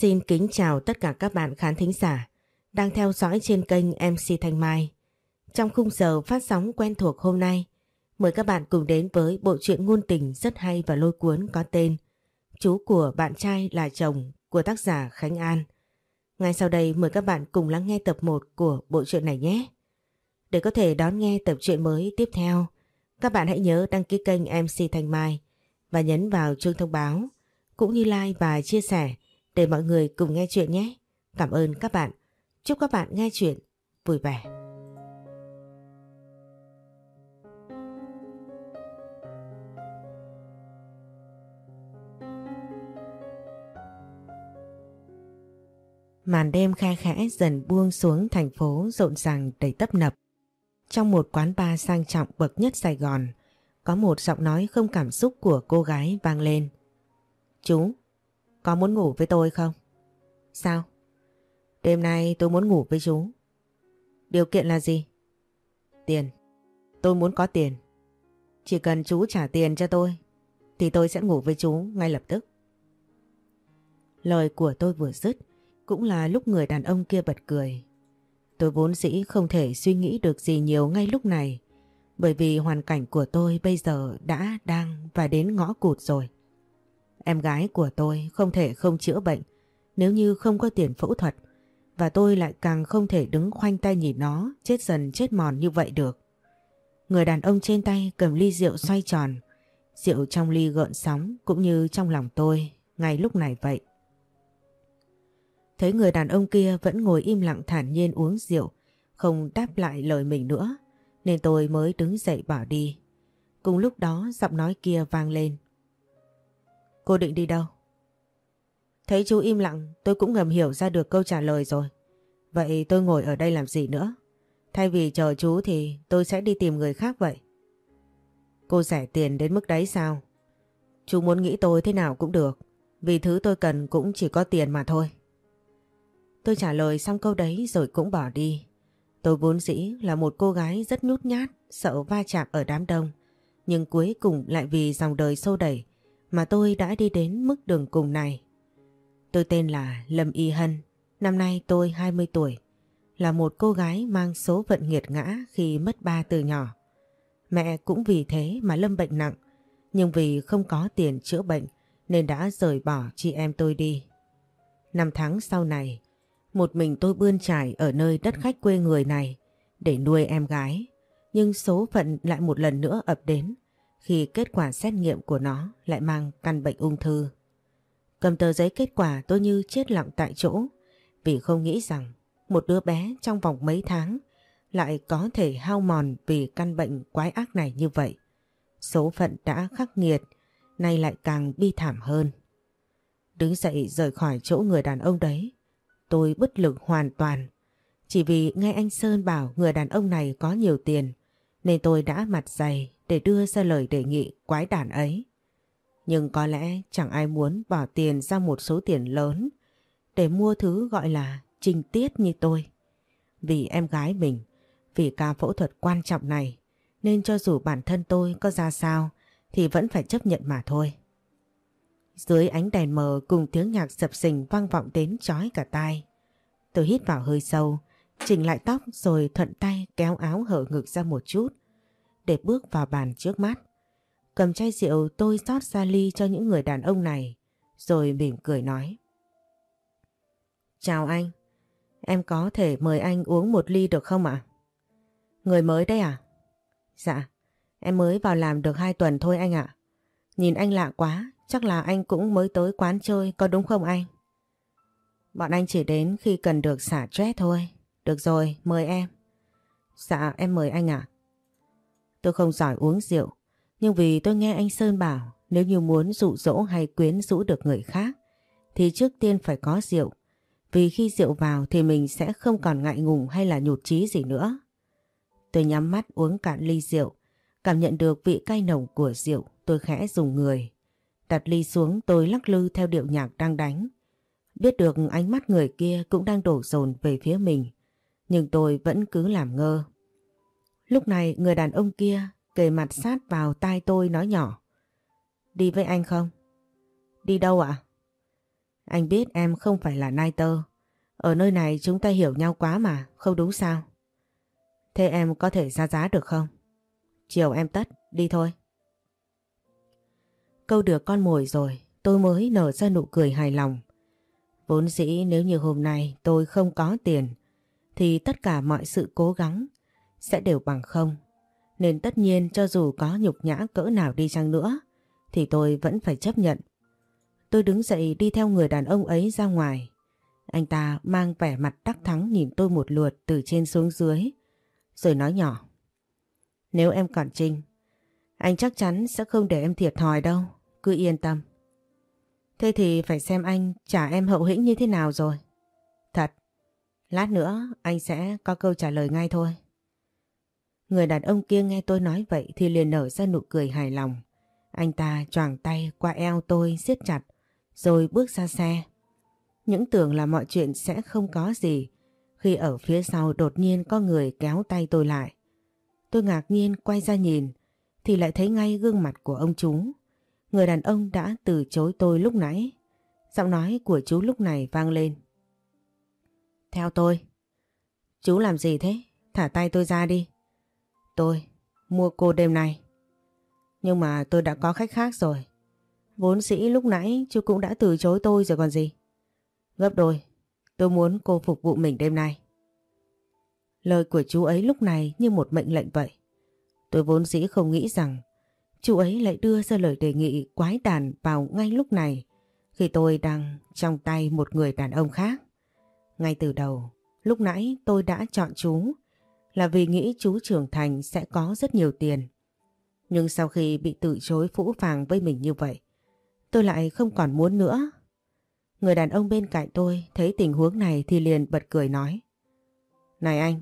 Xin kính chào tất cả các bạn khán thính giả đang theo dõi trên kênh MC Thanh Mai. Trong khung giờ phát sóng quen thuộc hôm nay, mời các bạn cùng đến với bộ truyện ngôn tình rất hay và lôi cuốn có tên Chú của bạn trai là chồng của tác giả Khánh An. Ngay sau đây mời các bạn cùng lắng nghe tập 1 của bộ truyện này nhé. Để có thể đón nghe tập truyện mới tiếp theo, các bạn hãy nhớ đăng ký kênh MC Thanh Mai và nhấn vào chuông thông báo cũng như like và chia sẻ để mọi người cùng nghe chuyện nhé. Cảm ơn các bạn. Chúc các bạn nghe chuyện vui vẻ. Màn đêm khe khẽ dần buông xuống thành phố rộn ràng đầy tấp nập. Trong một quán bar sang trọng bậc nhất Sài Gòn, có một giọng nói không cảm xúc của cô gái vang lên. Chú, có muốn ngủ với tôi không? Sao? Đêm nay tôi muốn ngủ với chú. Điều kiện là gì? Tiền. Tôi muốn có tiền. Chỉ cần chú trả tiền cho tôi, thì tôi sẽ ngủ với chú ngay lập tức. Lời của tôi vừa dứt, cũng là lúc người đàn ông kia bật cười. Tôi vốn dĩ không thể suy nghĩ được gì nhiều ngay lúc này, bởi vì hoàn cảnh của tôi bây giờ đã đang và đến ngõ cụt rồi. Em gái của tôi không thể không chữa bệnh nếu như không có tiền phẫu thuật và tôi lại càng không thể đứng khoanh tay nhìn nó chết dần chết mòn như vậy được. Người đàn ông trên tay cầm ly rượu xoay tròn, rượu trong ly gợn sóng cũng như trong lòng tôi ngay lúc này vậy. Thấy người đàn ông kia vẫn ngồi im lặng thản nhiên uống rượu, không đáp lại lời mình nữa, nên tôi mới đứng dậy bỏ đi. Cùng lúc đó giọng nói kia vang lên. Cô định đi đâu? Thấy chú im lặng tôi cũng ngầm hiểu ra được câu trả lời rồi. Vậy tôi ngồi ở đây làm gì nữa? Thay vì chờ chú thì tôi sẽ đi tìm người khác vậy. Cô rẻ tiền đến mức đấy sao? Chú muốn nghĩ tôi thế nào cũng được. Vì thứ tôi cần cũng chỉ có tiền mà thôi. Tôi trả lời xong câu đấy rồi cũng bỏ đi. Tôi vốn dĩ là một cô gái rất nhút nhát, sợ va chạm ở đám đông. Nhưng cuối cùng lại vì dòng đời sâu đẩy mà tôi đã đi đến mức đường cùng này. Tôi tên là Lâm Y Hân, năm nay tôi 20 tuổi, là một cô gái mang số phận nghiệt ngã khi mất ba từ nhỏ. Mẹ cũng vì thế mà Lâm bệnh nặng, nhưng vì không có tiền chữa bệnh nên đã rời bỏ chị em tôi đi. Năm tháng sau này, một mình tôi bươn trải ở nơi đất khách quê người này để nuôi em gái, nhưng số phận lại một lần nữa ập đến khi kết quả xét nghiệm của nó lại mang căn bệnh ung thư. Cầm tờ giấy kết quả tôi như chết lặng tại chỗ vì không nghĩ rằng một đứa bé trong vòng mấy tháng lại có thể hao mòn vì căn bệnh quái ác này như vậy. Số phận đã khắc nghiệt, nay lại càng bi thảm hơn. Đứng dậy rời khỏi chỗ người đàn ông đấy, tôi bất lực hoàn toàn. Chỉ vì nghe anh Sơn bảo người đàn ông này có nhiều tiền, nên tôi đã mặt dày để đưa ra lời đề nghị quái đản ấy. Nhưng có lẽ chẳng ai muốn bỏ tiền ra một số tiền lớn để mua thứ gọi là trinh tiết như tôi. Vì em gái mình, vì ca phẫu thuật quan trọng này, nên cho dù bản thân tôi có ra sao thì vẫn phải chấp nhận mà thôi. Dưới ánh đèn mờ cùng tiếng nhạc sập sình vang vọng đến chói cả tai. Tôi hít vào hơi sâu, chỉnh lại tóc rồi thuận tay kéo áo hở ngực ra một chút để bước vào bàn trước mắt. Cầm chai rượu tôi rót ra ly cho những người đàn ông này, rồi mỉm cười nói. Chào anh, em có thể mời anh uống một ly được không ạ? Người mới đây à? Dạ, em mới vào làm được hai tuần thôi anh ạ. Nhìn anh lạ quá, chắc là anh cũng mới tới quán chơi, có đúng không anh? Bọn anh chỉ đến khi cần được xả stress thôi. Được rồi, mời em. Dạ, em mời anh ạ. Tôi không giỏi uống rượu, nhưng vì tôi nghe anh Sơn bảo nếu như muốn dụ dỗ hay quyến rũ được người khác thì trước tiên phải có rượu. Vì khi rượu vào thì mình sẽ không còn ngại ngùng hay là nhụt chí gì nữa. Tôi nhắm mắt uống cạn ly rượu, cảm nhận được vị cay nồng của rượu, tôi khẽ dùng người. Đặt ly xuống tôi lắc lư theo điệu nhạc đang đánh. Biết được ánh mắt người kia cũng đang đổ dồn về phía mình, nhưng tôi vẫn cứ làm ngơ. Lúc này người đàn ông kia kề mặt sát vào tai tôi nói nhỏ. Đi với anh không? Đi đâu ạ? Anh biết em không phải là nai tơ. Ở nơi này chúng ta hiểu nhau quá mà, không đúng sao? Thế em có thể ra giá được không? Chiều em tất, đi thôi. Câu được con mồi rồi, tôi mới nở ra nụ cười hài lòng. Vốn dĩ nếu như hôm nay tôi không có tiền, thì tất cả mọi sự cố gắng sẽ đều bằng không. Nên tất nhiên cho dù có nhục nhã cỡ nào đi chăng nữa, thì tôi vẫn phải chấp nhận. Tôi đứng dậy đi theo người đàn ông ấy ra ngoài. Anh ta mang vẻ mặt đắc thắng nhìn tôi một lượt từ trên xuống dưới, rồi nói nhỏ. Nếu em còn Trinh, anh chắc chắn sẽ không để em thiệt thòi đâu, cứ yên tâm. Thế thì phải xem anh trả em hậu hĩnh như thế nào rồi. Lát nữa, anh sẽ có câu trả lời ngay thôi. Người đàn ông kia nghe tôi nói vậy thì liền nở ra nụ cười hài lòng. Anh ta choàng tay qua eo tôi siết chặt, rồi bước ra xe. Những tưởng là mọi chuyện sẽ không có gì, khi ở phía sau đột nhiên có người kéo tay tôi lại. Tôi ngạc nhiên quay ra nhìn, thì lại thấy ngay gương mặt của ông chú. Người đàn ông đã từ chối tôi lúc nãy. Giọng nói của chú lúc này vang lên. Theo tôi. Chú làm gì thế? Thả tay tôi ra đi. Tôi mua cô đêm nay. Nhưng mà tôi đã có khách khác rồi. Vốn sĩ lúc nãy chú cũng đã từ chối tôi rồi còn gì. Gấp đôi, tôi muốn cô phục vụ mình đêm nay. Lời của chú ấy lúc này như một mệnh lệnh vậy. Tôi vốn dĩ không nghĩ rằng chú ấy lại đưa ra lời đề nghị quái đàn vào ngay lúc này khi tôi đang trong tay một người đàn ông khác. Ngay từ đầu, lúc nãy tôi đã chọn chú là vì nghĩ chú trưởng thành sẽ có rất nhiều tiền. Nhưng sau khi bị từ chối phũ phàng với mình như vậy, tôi lại không còn muốn nữa. Người đàn ông bên cạnh tôi thấy tình huống này thì liền bật cười nói. Này anh,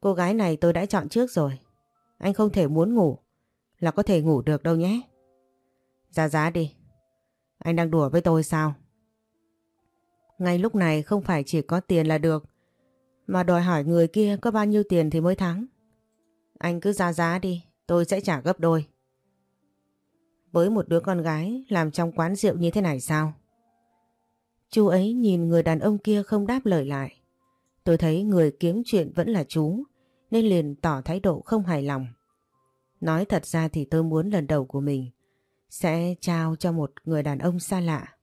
cô gái này tôi đã chọn trước rồi. Anh không thể muốn ngủ, là có thể ngủ được đâu nhé. Ra giá đi. Anh đang đùa với tôi sao? Ngay lúc này không phải chỉ có tiền là được, mà đòi hỏi người kia có bao nhiêu tiền thì mới thắng. Anh cứ ra giá đi, tôi sẽ trả gấp đôi. Với một đứa con gái làm trong quán rượu như thế này sao? Chú ấy nhìn người đàn ông kia không đáp lời lại. Tôi thấy người kiếm chuyện vẫn là chú, nên liền tỏ thái độ không hài lòng. Nói thật ra thì tôi muốn lần đầu của mình sẽ trao cho một người đàn ông xa lạ.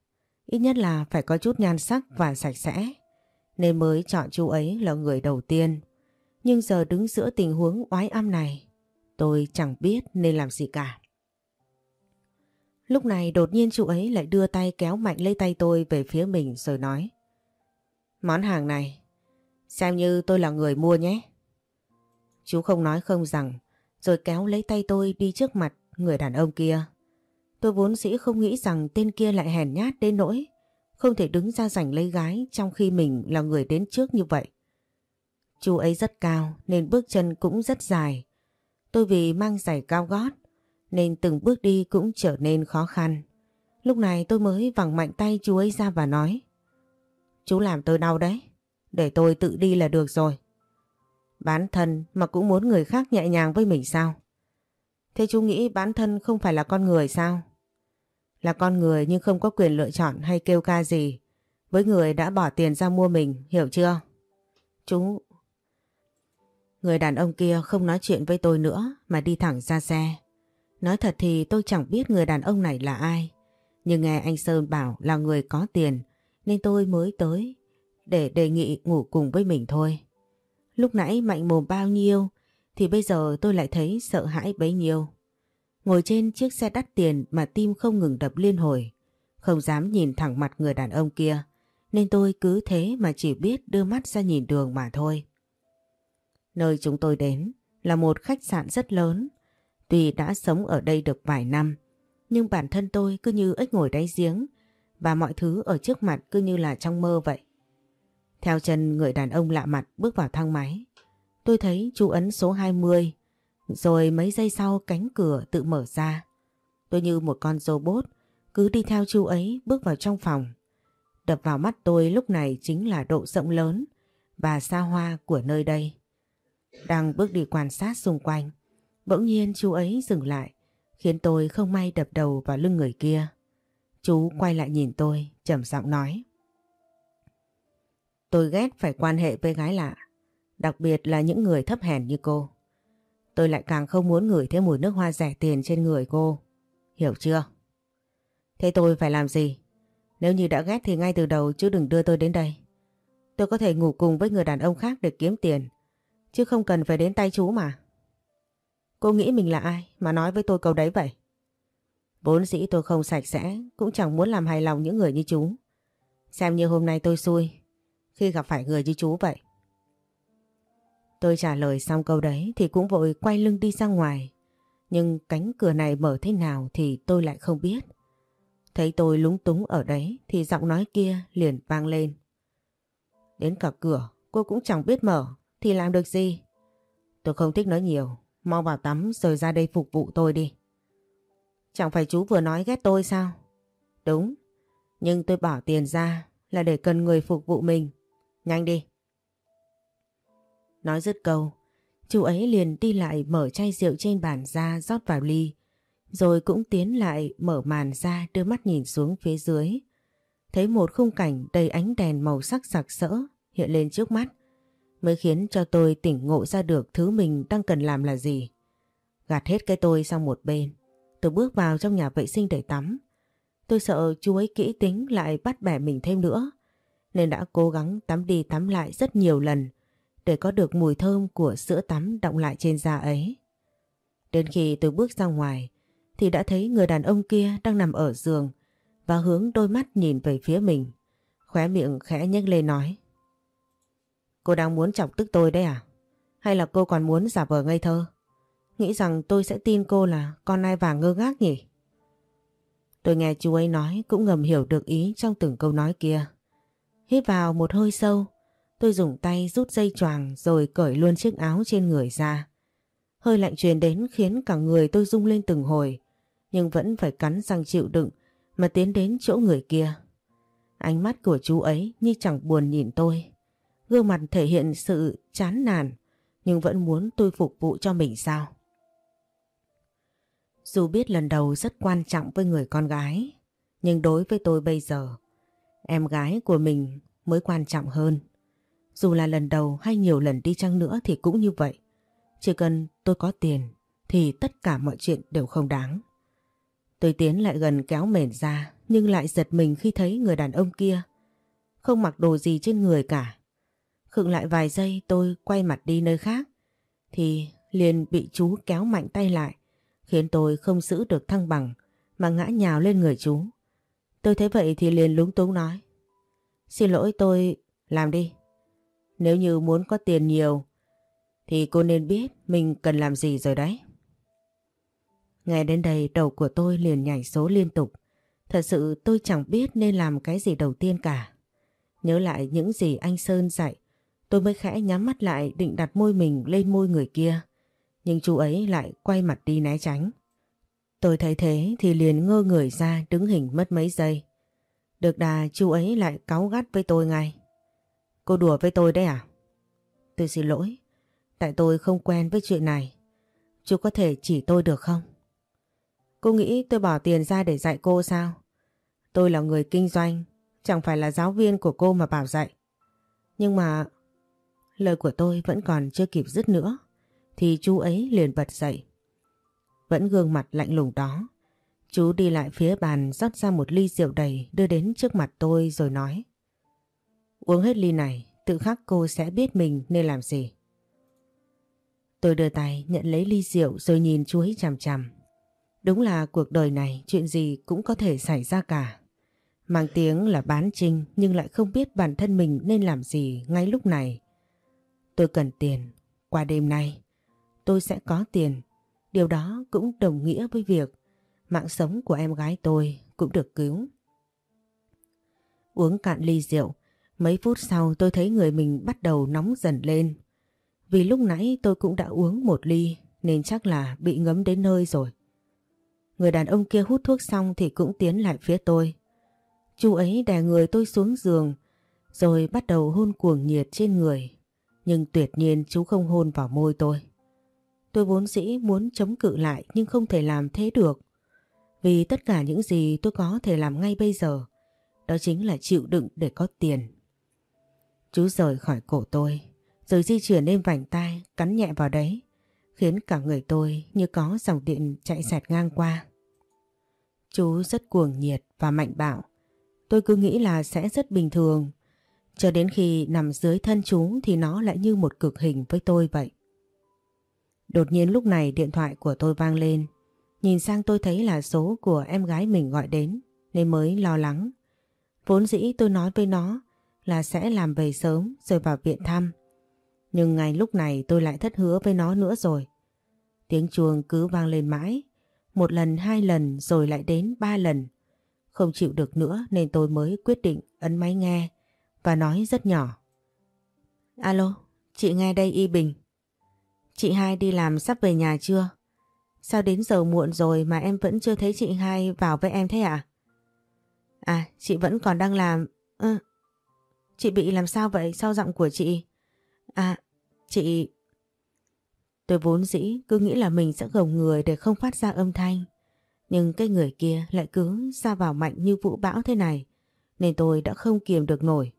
Ít nhất là phải có chút nhan sắc và sạch sẽ. Nên mới chọn chú ấy là người đầu tiên. Nhưng giờ đứng giữa tình huống oái âm này, tôi chẳng biết nên làm gì cả. Lúc này đột nhiên chú ấy lại đưa tay kéo mạnh lấy tay tôi về phía mình rồi nói. Món hàng này, xem như tôi là người mua nhé. Chú không nói không rằng, rồi kéo lấy tay tôi đi trước mặt người đàn ông kia. Tôi vốn dĩ không nghĩ rằng tên kia lại hèn nhát đến nỗi, không thể đứng ra giành lấy gái trong khi mình là người đến trước như vậy. Chú ấy rất cao nên bước chân cũng rất dài. Tôi vì mang giày cao gót nên từng bước đi cũng trở nên khó khăn. Lúc này tôi mới vẳng mạnh tay chú ấy ra và nói Chú làm tôi đau đấy, để tôi tự đi là được rồi. Bán thân mà cũng muốn người khác nhẹ nhàng với mình sao? Thế chú nghĩ bán thân không phải là con người sao? Là con người nhưng không có quyền lựa chọn hay kêu ca gì với người đã bỏ tiền ra mua mình, hiểu chưa? Chú... Người đàn ông kia không nói chuyện với tôi nữa mà đi thẳng ra xe. Nói thật thì tôi chẳng biết người đàn ông này là ai. Nhưng nghe anh Sơn bảo là người có tiền nên tôi mới tới để đề nghị ngủ cùng với mình thôi. Lúc nãy mạnh mồm bao nhiêu thì bây giờ tôi lại thấy sợ hãi bấy nhiêu. Ngồi trên chiếc xe đắt tiền mà tim không ngừng đập liên hồi. Không dám nhìn thẳng mặt người đàn ông kia nên tôi cứ thế mà chỉ biết đưa mắt ra nhìn đường mà thôi. Nơi chúng tôi đến là một khách sạn rất lớn Tuy đã sống ở đây được vài năm, nhưng bản thân tôi cứ như ếch ngồi đáy giếng và mọi thứ ở trước mặt cứ như là trong mơ vậy. Theo chân người đàn ông lạ mặt bước vào thang máy, tôi thấy chú ấn số 20, rồi mấy giây sau cánh cửa tự mở ra. Tôi như một con robot cứ đi theo chú ấy bước vào trong phòng. Đập vào mắt tôi lúc này chính là độ rộng lớn và xa hoa của nơi đây. Đang bước đi quan sát xung quanh, Bỗng nhiên chú ấy dừng lại, khiến tôi không may đập đầu vào lưng người kia. Chú quay lại nhìn tôi, trầm giọng nói. Tôi ghét phải quan hệ với gái lạ, đặc biệt là những người thấp hèn như cô. Tôi lại càng không muốn ngửi thấy mùi nước hoa rẻ tiền trên người cô. Hiểu chưa? Thế tôi phải làm gì? Nếu như đã ghét thì ngay từ đầu chứ đừng đưa tôi đến đây. Tôi có thể ngủ cùng với người đàn ông khác để kiếm tiền. Chứ không cần phải đến tay chú mà. Cô nghĩ mình là ai mà nói với tôi câu đấy vậy? Vốn dĩ tôi không sạch sẽ, cũng chẳng muốn làm hài lòng những người như chú. Xem như hôm nay tôi xui, khi gặp phải người như chú vậy. Tôi trả lời xong câu đấy thì cũng vội quay lưng đi ra ngoài. Nhưng cánh cửa này mở thế nào thì tôi lại không biết. Thấy tôi lúng túng ở đấy thì giọng nói kia liền vang lên. Đến cả cửa cô cũng chẳng biết mở thì làm được gì. Tôi không thích nói nhiều, mau vào tắm rồi ra đây phục vụ tôi đi. Chẳng phải chú vừa nói ghét tôi sao? Đúng, nhưng tôi bỏ tiền ra là để cần người phục vụ mình. Nhanh đi. Nói dứt câu, chú ấy liền đi lại mở chai rượu trên bàn ra rót vào ly, rồi cũng tiến lại mở màn ra đưa mắt nhìn xuống phía dưới. Thấy một khung cảnh đầy ánh đèn màu sắc sặc sỡ hiện lên trước mắt, mới khiến cho tôi tỉnh ngộ ra được thứ mình đang cần làm là gì. Gạt hết cái tôi sang một bên, tôi bước vào trong nhà vệ sinh để tắm. Tôi sợ chú ấy kỹ tính lại bắt bẻ mình thêm nữa, nên đã cố gắng tắm đi tắm lại rất nhiều lần để có được mùi thơm của sữa tắm động lại trên da ấy. Đến khi tôi bước ra ngoài thì đã thấy người đàn ông kia đang nằm ở giường và hướng đôi mắt nhìn về phía mình. Khóe miệng khẽ nhếch lên nói. Cô đang muốn chọc tức tôi đấy à? Hay là cô còn muốn giả vờ ngây thơ? Nghĩ rằng tôi sẽ tin cô là con ai vàng ngơ ngác nhỉ? Tôi nghe chú ấy nói cũng ngầm hiểu được ý trong từng câu nói kia. Hít vào một hơi sâu, tôi dùng tay rút dây choàng rồi cởi luôn chiếc áo trên người ra. Hơi lạnh truyền đến khiến cả người tôi rung lên từng hồi, nhưng vẫn phải cắn răng chịu đựng mà tiến đến chỗ người kia. Ánh mắt của chú ấy như chẳng buồn nhìn tôi. Gương mặt thể hiện sự chán nản nhưng vẫn muốn tôi phục vụ cho mình sao. Dù biết lần đầu rất quan trọng với người con gái, nhưng đối với tôi bây giờ, em gái của mình mới quan trọng hơn. Dù là lần đầu hay nhiều lần đi chăng nữa thì cũng như vậy. Chỉ cần tôi có tiền thì tất cả mọi chuyện đều không đáng. Tôi tiến lại gần kéo mền ra, nhưng lại giật mình khi thấy người đàn ông kia. Không mặc đồ gì trên người cả. Khựng lại vài giây, tôi quay mặt đi nơi khác thì liền bị chú kéo mạnh tay lại, khiến tôi không giữ được thăng bằng, mà ngã nhào lên người chú. Tôi thấy vậy thì liền lúng túng nói, Xin lỗi, tôi làm đi. Nếu như muốn có tiền nhiều thì cô nên biết mình cần làm gì rồi đấy. Nghe đến đây đầu của tôi liền nhảy số liên tục. Thật sự tôi chẳng biết nên làm cái gì đầu tiên cả. Nhớ lại những gì anh Sơn dạy, tôi mới khẽ nhắm mắt lại định đặt môi mình lên môi người kia. Nhưng chú ấy lại quay mặt đi né tránh. Tôi thấy thế thì liền ngơ người ra đứng hình mất mấy giây. Được đà chú ấy lại cáu gắt với tôi ngay. Cô đùa với tôi đấy à? Tôi xin lỗi, tại tôi không quen với chuyện này. Chú có thể chỉ tôi được không? Cô nghĩ tôi bỏ tiền ra để dạy cô sao? Tôi là người kinh doanh, chẳng phải là giáo viên của cô mà bảo dạy. Nhưng mà lời của tôi vẫn còn chưa kịp dứt nữa, thì chú ấy liền bật dậy. Vẫn gương mặt lạnh lùng đó, chú đi lại phía bàn rót ra một ly rượu đầy đưa đến trước mặt tôi rồi nói. Uống hết ly này, tự khắc cô sẽ biết mình nên làm gì. Tôi đưa tay nhận lấy ly rượu rồi nhìn chú ấy chằm chằm. Đúng là cuộc đời này chuyện gì cũng có thể xảy ra cả. Mang tiếng là bán trinh nhưng lại không biết bản thân mình nên làm gì ngay lúc này. Tôi cần tiền. Qua đêm nay tôi sẽ có tiền. Điều đó cũng đồng nghĩa với việc mạng sống của em gái tôi cũng được cứu. Uống cạn ly rượu, mấy phút sau tôi thấy người mình bắt đầu nóng dần lên. Vì lúc nãy tôi cũng đã uống một ly nên chắc là bị ngấm đến nơi rồi. Người đàn ông kia hút thuốc xong thì cũng tiến lại phía tôi. Chú ấy đè người tôi xuống giường rồi bắt đầu hôn cuồng nhiệt trên người. Nhưng tuyệt nhiên chú không hôn vào môi tôi. Tôi vốn dĩ muốn chống cự lại nhưng không thể làm thế được. Vì tất cả những gì tôi có thể làm ngay bây giờ, đó chính là chịu đựng để có tiền. Chú rời khỏi cổ tôi, rồi di chuyển lên vành tay, cắn nhẹ vào đấy, khiến cả người tôi như có dòng điện chạy sạt ngang qua. Chú rất cuồng nhiệt và mạnh bạo. Tôi cứ nghĩ là sẽ rất bình thường, cho đến khi nằm dưới thân chú thì nó lại như một cực hình với tôi vậy. Đột nhiên lúc này điện thoại của tôi vang lên. Nhìn sang tôi thấy là số của em gái mình gọi đến nên mới lo lắng. Vốn dĩ tôi nói với nó là sẽ làm về sớm rồi vào viện thăm. Nhưng ngay lúc này tôi lại thất hứa với nó nữa rồi. Tiếng chuông cứ vang lên mãi. Một lần, hai lần rồi lại đến ba lần. Không chịu được nữa nên tôi mới quyết định ấn máy nghe và nói rất nhỏ. Alo, chị nghe đây Y Bình. Chị hai đi làm sắp về nhà chưa? Sao đến giờ muộn rồi mà em vẫn chưa thấy chị hai vào với em thế ạ? À? à, chị vẫn còn đang làm... Ừ. Chị bị làm sao vậy? Sao giọng của chị? À, chị... Tôi vốn dĩ cứ nghĩ là mình sẽ gồng người để không phát ra âm thanh. Nhưng cái người kia lại cứ ra vào mạnh như vũ bão thế này. Nên tôi đã không kiềm được nổi.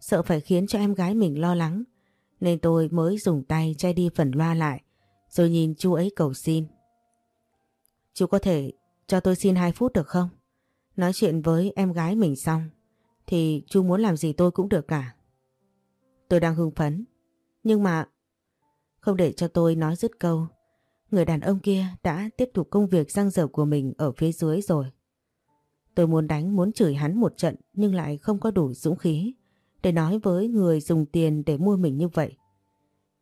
Sợ phải khiến cho em gái mình lo lắng. Nên tôi mới dùng tay che đi phần loa lại. Rồi nhìn chú ấy cầu xin. Chú có thể cho tôi xin 2 phút được không? Nói chuyện với em gái mình xong. Thì chú muốn làm gì tôi cũng được cả. Tôi đang hưng phấn. Nhưng mà... Không để cho tôi nói dứt câu. Người đàn ông kia đã tiếp tục công việc răng dở của mình ở phía dưới rồi. Tôi muốn đánh, muốn chửi hắn một trận nhưng lại không có đủ dũng khí để nói với người dùng tiền để mua mình như vậy.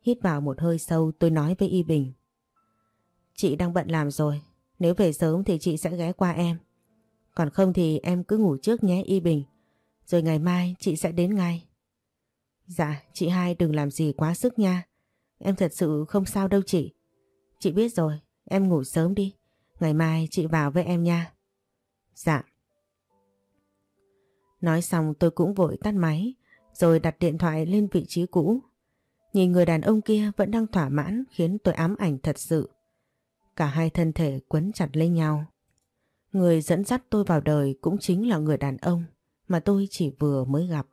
Hít vào một hơi sâu tôi nói với Y Bình. Chị đang bận làm rồi, nếu về sớm thì chị sẽ ghé qua em. Còn không thì em cứ ngủ trước nhé Y Bình, rồi ngày mai chị sẽ đến ngay. Dạ, chị hai đừng làm gì quá sức nha. Em thật sự không sao đâu chị. Chị biết rồi, em ngủ sớm đi. Ngày mai chị vào với em nha. Dạ. Nói xong tôi cũng vội tắt máy, rồi đặt điện thoại lên vị trí cũ. Nhìn người đàn ông kia vẫn đang thỏa mãn khiến tôi ám ảnh thật sự. Cả hai thân thể quấn chặt lấy nhau. Người dẫn dắt tôi vào đời cũng chính là người đàn ông mà tôi chỉ vừa mới gặp.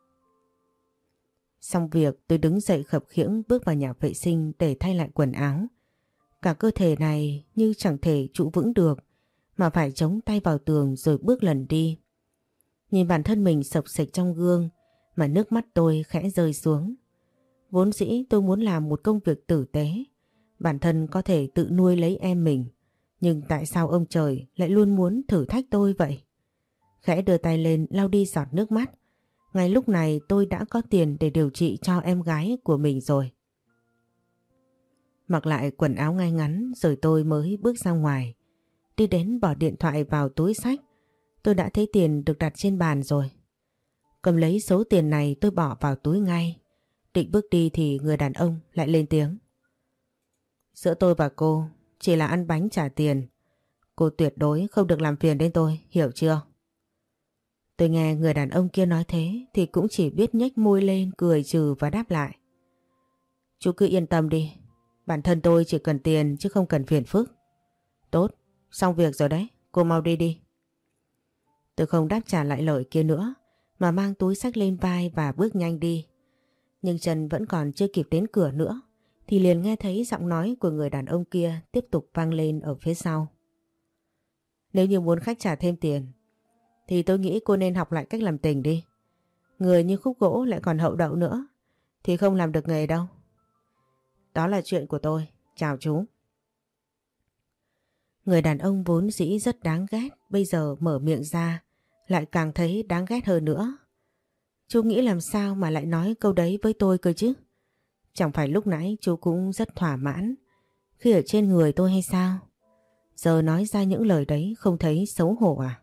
Xong việc tôi đứng dậy khập khiễng bước vào nhà vệ sinh để thay lại quần áo. Cả cơ thể này như chẳng thể trụ vững được mà phải chống tay vào tường rồi bước lần đi. Nhìn bản thân mình sập sạch trong gương mà nước mắt tôi khẽ rơi xuống. Vốn dĩ tôi muốn làm một công việc tử tế, bản thân có thể tự nuôi lấy em mình. Nhưng tại sao ông trời lại luôn muốn thử thách tôi vậy? Khẽ đưa tay lên lau đi giọt nước mắt. Ngay lúc này tôi đã có tiền để điều trị cho em gái của mình rồi. Mặc lại quần áo ngay ngắn rồi tôi mới bước ra ngoài. Đi đến bỏ điện thoại vào túi sách. Tôi đã thấy tiền được đặt trên bàn rồi. Cầm lấy số tiền này tôi bỏ vào túi ngay. Định bước đi thì người đàn ông lại lên tiếng. Giữa tôi và cô chỉ là ăn bánh trả tiền. Cô tuyệt đối không được làm phiền đến tôi, hiểu chưa? Tôi nghe người đàn ông kia nói thế thì cũng chỉ biết nhếch môi lên cười trừ và đáp lại. Chú cứ yên tâm đi, bản thân tôi chỉ cần tiền chứ không cần phiền phức. Tốt, xong việc rồi đấy, cô mau đi đi. Tôi không đáp trả lại lời kia nữa mà mang túi sách lên vai và bước nhanh đi. Nhưng Trần vẫn còn chưa kịp đến cửa nữa thì liền nghe thấy giọng nói của người đàn ông kia tiếp tục vang lên ở phía sau. Nếu như muốn khách trả thêm tiền thì tôi nghĩ cô nên học lại cách làm tình đi. Người như khúc gỗ lại còn hậu đậu nữa thì không làm được nghề đâu. Đó là chuyện của tôi. Chào chú. Người đàn ông vốn dĩ rất đáng ghét, bây giờ mở miệng ra, lại càng thấy đáng ghét hơn nữa. Chú nghĩ làm sao mà lại nói câu đấy với tôi cơ chứ? Chẳng phải lúc nãy chú cũng rất thỏa mãn, khi ở trên người tôi hay sao? Giờ nói ra những lời đấy không thấy xấu hổ à?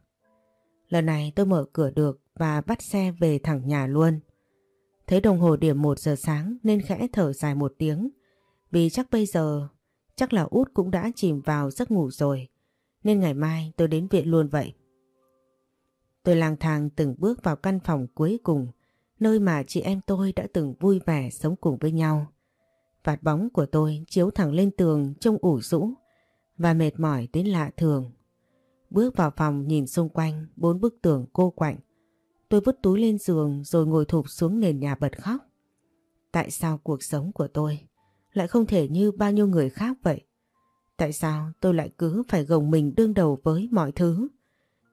Lần này tôi mở cửa được và bắt xe về thẳng nhà luôn. Thấy đồng hồ điểm 1 giờ sáng nên khẽ thở dài một tiếng. Vì chắc bây giờ, chắc là út cũng đã chìm vào giấc ngủ rồi. Nên ngày mai tôi đến viện luôn vậy. Tôi lang thang từng bước vào căn phòng cuối cùng, nơi mà chị em tôi đã từng vui vẻ sống cùng với nhau. Vạt bóng của tôi chiếu thẳng lên tường trông ủ rũ và mệt mỏi đến lạ thường. Bước vào phòng nhìn xung quanh bốn bức tường cô quạnh. Tôi vứt túi lên giường rồi ngồi thụp xuống nền nhà bật khóc. Tại sao cuộc sống của tôi lại không thể như bao nhiêu người khác vậy? Tại sao tôi lại cứ phải gồng mình đương đầu với mọi thứ?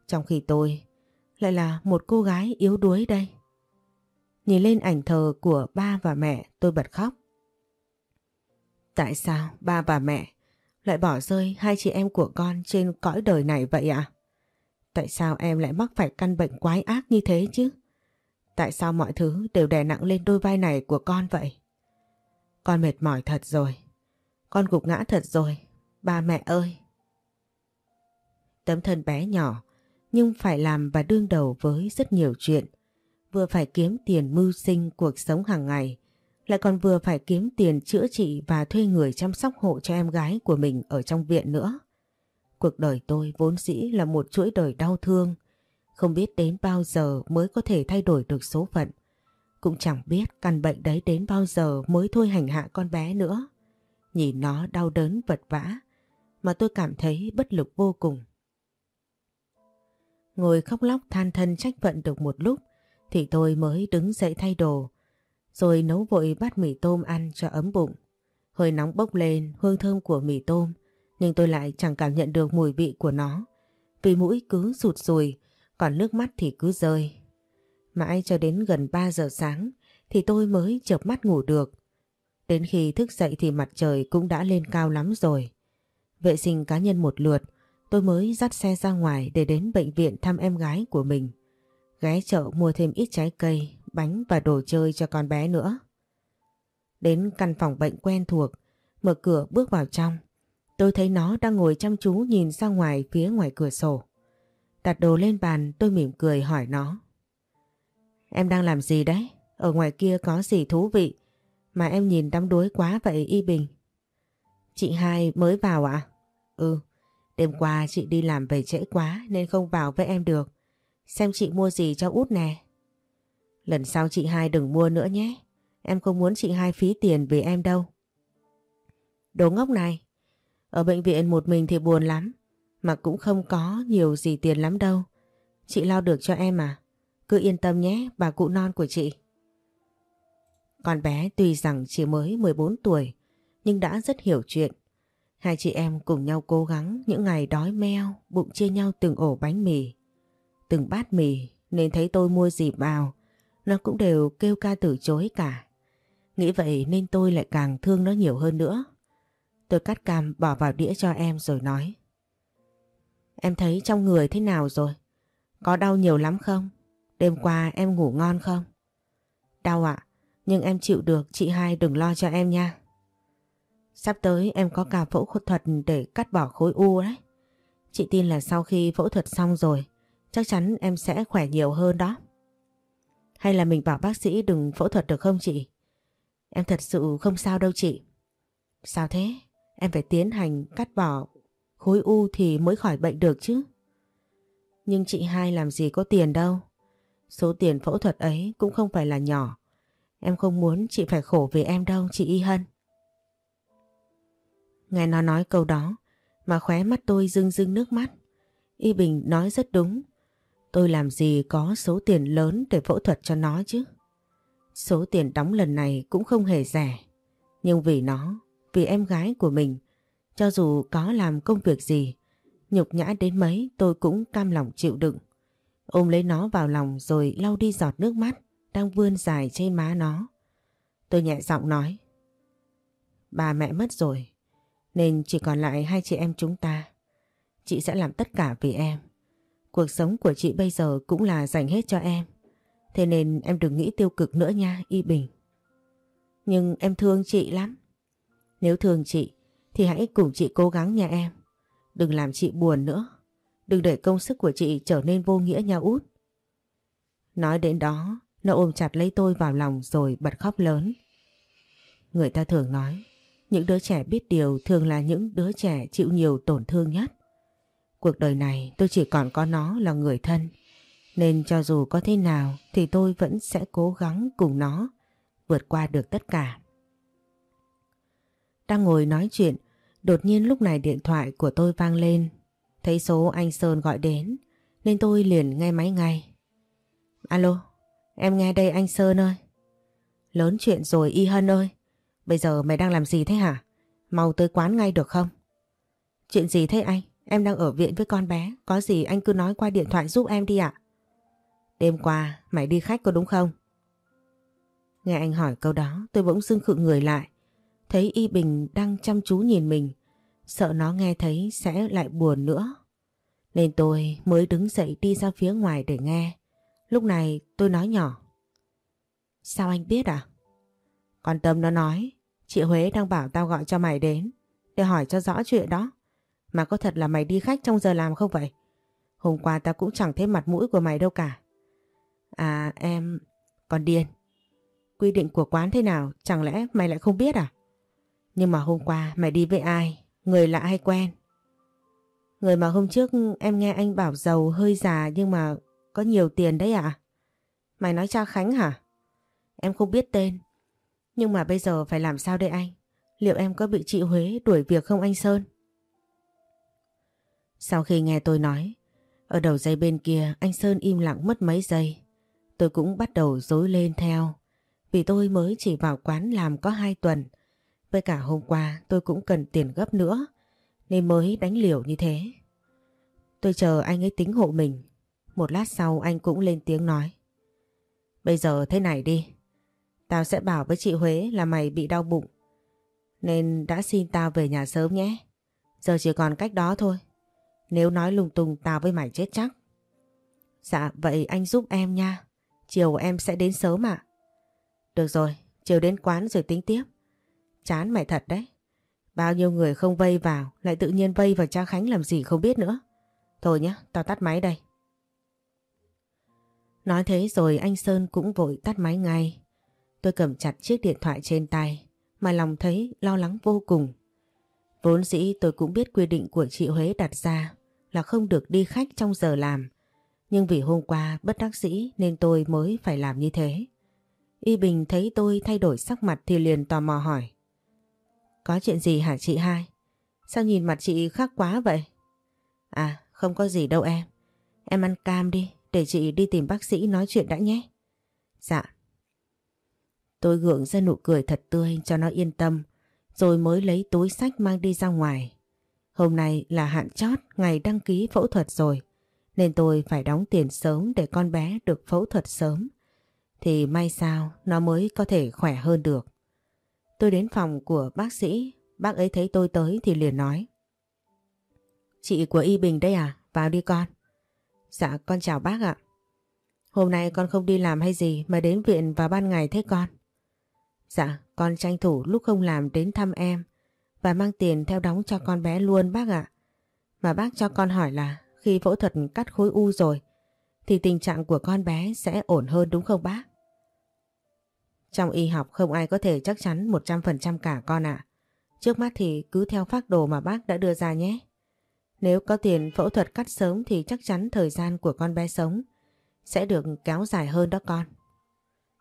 Trong khi tôi lại là một cô gái yếu đuối đây. Nhìn lên ảnh thờ của ba và mẹ, tôi bật khóc. Tại sao ba và mẹ lại bỏ rơi hai chị em của con trên cõi đời này vậy ạ? Tại sao em lại mắc phải căn bệnh quái ác như thế chứ? Tại sao mọi thứ đều đè nặng lên đôi vai này của con vậy? Con mệt mỏi thật rồi. Con gục ngã thật rồi. Ba mẹ ơi! Tấm thân bé nhỏ nhưng phải làm và đương đầu với rất nhiều chuyện. Vừa phải kiếm tiền mưu sinh cuộc sống hàng ngày, lại còn vừa phải kiếm tiền chữa trị và thuê người chăm sóc hộ cho em gái của mình ở trong viện nữa. Cuộc đời tôi vốn dĩ là một chuỗi đời đau thương, không biết đến bao giờ mới có thể thay đổi được số phận. Cũng chẳng biết căn bệnh đấy đến bao giờ mới thôi hành hạ con bé nữa. Nhìn nó đau đớn vật vã, mà tôi cảm thấy bất lực vô cùng. Ngồi khóc lóc than thân trách phận được một lúc thì tôi mới đứng dậy thay đồ rồi nấu vội bát mì tôm ăn cho ấm bụng. Hơi nóng bốc lên hương thơm của mì tôm nhưng tôi lại chẳng cảm nhận được mùi vị của nó vì mũi cứ sụt sùi còn nước mắt thì cứ rơi. Mãi cho đến gần 3 giờ sáng thì tôi mới chợp mắt ngủ được. Đến khi thức dậy thì mặt trời cũng đã lên cao lắm rồi. Vệ sinh cá nhân một lượt tôi mới dắt xe ra ngoài để đến bệnh viện thăm em gái của mình. Ghé chợ mua thêm ít trái cây, bánh và đồ chơi cho con bé nữa. Đến căn phòng bệnh quen thuộc, mở cửa bước vào trong. Tôi thấy nó đang ngồi chăm chú nhìn ra ngoài phía ngoài cửa sổ. Đặt đồ lên bàn tôi mỉm cười hỏi nó. Em đang làm gì đấy? Ở ngoài kia có gì thú vị mà em nhìn đắm đuối quá vậy Y Bình? Chị hai mới vào ạ? À? Ừ, Đêm qua chị đi làm về trễ quá nên không vào với em được. Xem chị mua gì cho út nè. Lần sau chị hai đừng mua nữa nhé. Em không muốn chị hai phí tiền vì em đâu. Đồ ngốc này. Ở bệnh viện một mình thì buồn lắm. Mà cũng không có nhiều gì tiền lắm đâu. Chị lo được cho em à. Cứ yên tâm nhé bà cụ non của chị. Con bé tuy rằng chỉ mới 14 tuổi nhưng đã rất hiểu chuyện. Hai chị em cùng nhau cố gắng những ngày đói meo, bụng chia nhau từng ổ bánh mì. Từng bát mì nên thấy tôi mua gì vào, nó cũng đều kêu ca từ chối cả. Nghĩ vậy nên tôi lại càng thương nó nhiều hơn nữa. Tôi cắt cam bỏ vào đĩa cho em rồi nói. Em thấy trong người thế nào rồi? Có đau nhiều lắm không? Đêm qua em ngủ ngon không? Đau ạ, nhưng em chịu được chị hai đừng lo cho em nha. Sắp tới em có cả phẫu thuật để cắt bỏ khối u đấy. Chị tin là sau khi phẫu thuật xong rồi, chắc chắn em sẽ khỏe nhiều hơn đó. Hay là mình bảo bác sĩ đừng phẫu thuật được không chị? Em thật sự không sao đâu chị. Sao thế? Em phải tiến hành cắt bỏ khối u thì mới khỏi bệnh được chứ. Nhưng chị hai làm gì có tiền đâu. Số tiền phẫu thuật ấy cũng không phải là nhỏ. Em không muốn chị phải khổ vì em đâu, chị Y Hân. Nghe nó nói câu đó mà khóe mắt tôi rưng rưng nước mắt. Y Bình nói rất đúng. Tôi làm gì có số tiền lớn để phẫu thuật cho nó chứ. Số tiền đóng lần này cũng không hề rẻ. Nhưng vì nó, vì em gái của mình, cho dù có làm công việc gì, nhục nhã đến mấy tôi cũng cam lòng chịu đựng. Ôm lấy nó vào lòng rồi lau đi giọt nước mắt đang vươn dài trên má nó. Tôi nhẹ giọng nói. Bà mẹ mất rồi, nên chỉ còn lại hai chị em chúng ta. Chị sẽ làm tất cả vì em. Cuộc sống của chị bây giờ cũng là dành hết cho em. Thế nên em đừng nghĩ tiêu cực nữa nha, Y Bình. Nhưng em thương chị lắm. Nếu thương chị thì hãy cùng chị cố gắng nha em. Đừng làm chị buồn nữa. Đừng để công sức của chị trở nên vô nghĩa nha út. Nói đến đó, nó ôm chặt lấy tôi vào lòng rồi bật khóc lớn. Người ta thường nói những đứa trẻ biết điều thường là những đứa trẻ chịu nhiều tổn thương nhất. Cuộc đời này tôi chỉ còn có nó là người thân. Nên cho dù có thế nào thì tôi vẫn sẽ cố gắng cùng nó vượt qua được tất cả. Đang ngồi nói chuyện, đột nhiên lúc này điện thoại của tôi vang lên. Thấy số anh Sơn gọi đến nên tôi liền nghe máy ngay. Alo, em nghe đây anh Sơn ơi. Lớn chuyện rồi Y Hân ơi. Bây giờ mày đang làm gì thế hả? Mau tới quán ngay được không? Chuyện gì thế anh? Em đang ở viện với con bé. Có gì anh cứ nói qua điện thoại giúp em đi ạ. Đêm qua mày đi khách có đúng không? Nghe anh hỏi câu đó tôi bỗng dưng khựng người lại. Thấy Y Bình đang chăm chú nhìn mình. Sợ nó nghe thấy sẽ lại buồn nữa. Nên tôi mới đứng dậy đi ra phía ngoài để nghe. Lúc này tôi nói nhỏ. Sao anh biết à? Con Tâm nó nói, chị Huế đang bảo tao gọi cho mày đến để hỏi cho rõ chuyện đó. Mà có thật là mày đi khách trong giờ làm không vậy? Hôm qua tao cũng chẳng thấy mặt mũi của mày đâu cả. À em... còn điên. Quy định của quán thế nào chẳng lẽ mày lại không biết à? Nhưng mà hôm qua mày đi với ai? Người lạ hay quen? Người mà hôm trước em nghe anh bảo giàu hơi già nhưng mà có nhiều tiền đấy ạ. Mày nói cha Khánh hả? Em không biết tên. Nhưng mà bây giờ phải làm sao đây anh? Liệu em có bị chị Huế đuổi việc không anh Sơn? Sau khi nghe tôi nói, ở đầu dây bên kia anh Sơn im lặng mất mấy giây. Tôi cũng bắt đầu dối lên theo. Vì tôi mới chỉ vào quán làm có hai tuần. Với cả hôm qua tôi cũng cần tiền gấp nữa. Nên mới đánh liều như thế. Tôi chờ anh ấy tính hộ mình. Một lát sau anh cũng lên tiếng nói. Bây giờ thế này đi. Tao sẽ bảo với chị Huế là mày bị đau bụng. Nên đã xin tao về nhà sớm nhé. Giờ chỉ còn cách đó thôi. Nếu nói lung tung tao với mày chết chắc. Dạ vậy anh giúp em nha. Chiều em sẽ đến sớm ạ. Được rồi, chiều đến quán rồi tính tiếp. Chán mày thật đấy. Bao nhiêu người không vây vào lại tự nhiên vây vào cha Khánh làm gì không biết nữa. Thôi nhá, tao tắt máy đây. Nói thế rồi anh Sơn cũng vội tắt máy ngay. Tôi cầm chặt chiếc điện thoại trên tay mà lòng thấy lo lắng vô cùng. Vốn dĩ tôi cũng biết quy định của chị Huế đặt ra là không được đi khách trong giờ làm. Nhưng vì hôm qua bất đắc dĩ nên tôi mới phải làm như thế. Y Bình thấy tôi thay đổi sắc mặt thì liền tò mò hỏi. Có chuyện gì hả chị hai? Sao nhìn mặt chị khác quá vậy? À không có gì đâu em. Em ăn cam đi, để chị đi tìm bác sĩ nói chuyện đã nhé. Dạ. Tôi gượng ra nụ cười thật tươi cho nó yên tâm, rồi mới lấy túi sách mang đi ra ngoài. Hôm nay là hạn chót ngày đăng ký phẫu thuật rồi nên tôi phải đóng tiền sớm để con bé được phẫu thuật sớm. Thì may sao nó mới có thể khỏe hơn được. Tôi đến phòng của bác sĩ, bác ấy thấy tôi tới thì liền nói. Chị của Y Bình đây à? Vào đi con. Dạ con chào bác ạ. Hôm nay con không đi làm hay gì mà đến viện vào ban ngày thế con? Dạ con tranh thủ lúc không làm đến thăm em và mang tiền theo đóng cho con bé luôn bác ạ. Mà bác cho con hỏi là khi phẫu thuật cắt khối u rồi thì tình trạng của con bé sẽ ổn hơn đúng không bác? Trong y học không ai có thể chắc chắn 100% cả con ạ. Trước mắt thì cứ theo phác đồ mà bác đã đưa ra nhé. Nếu có tiền phẫu thuật cắt sớm thì chắc chắn thời gian của con bé sống sẽ được kéo dài hơn đó con.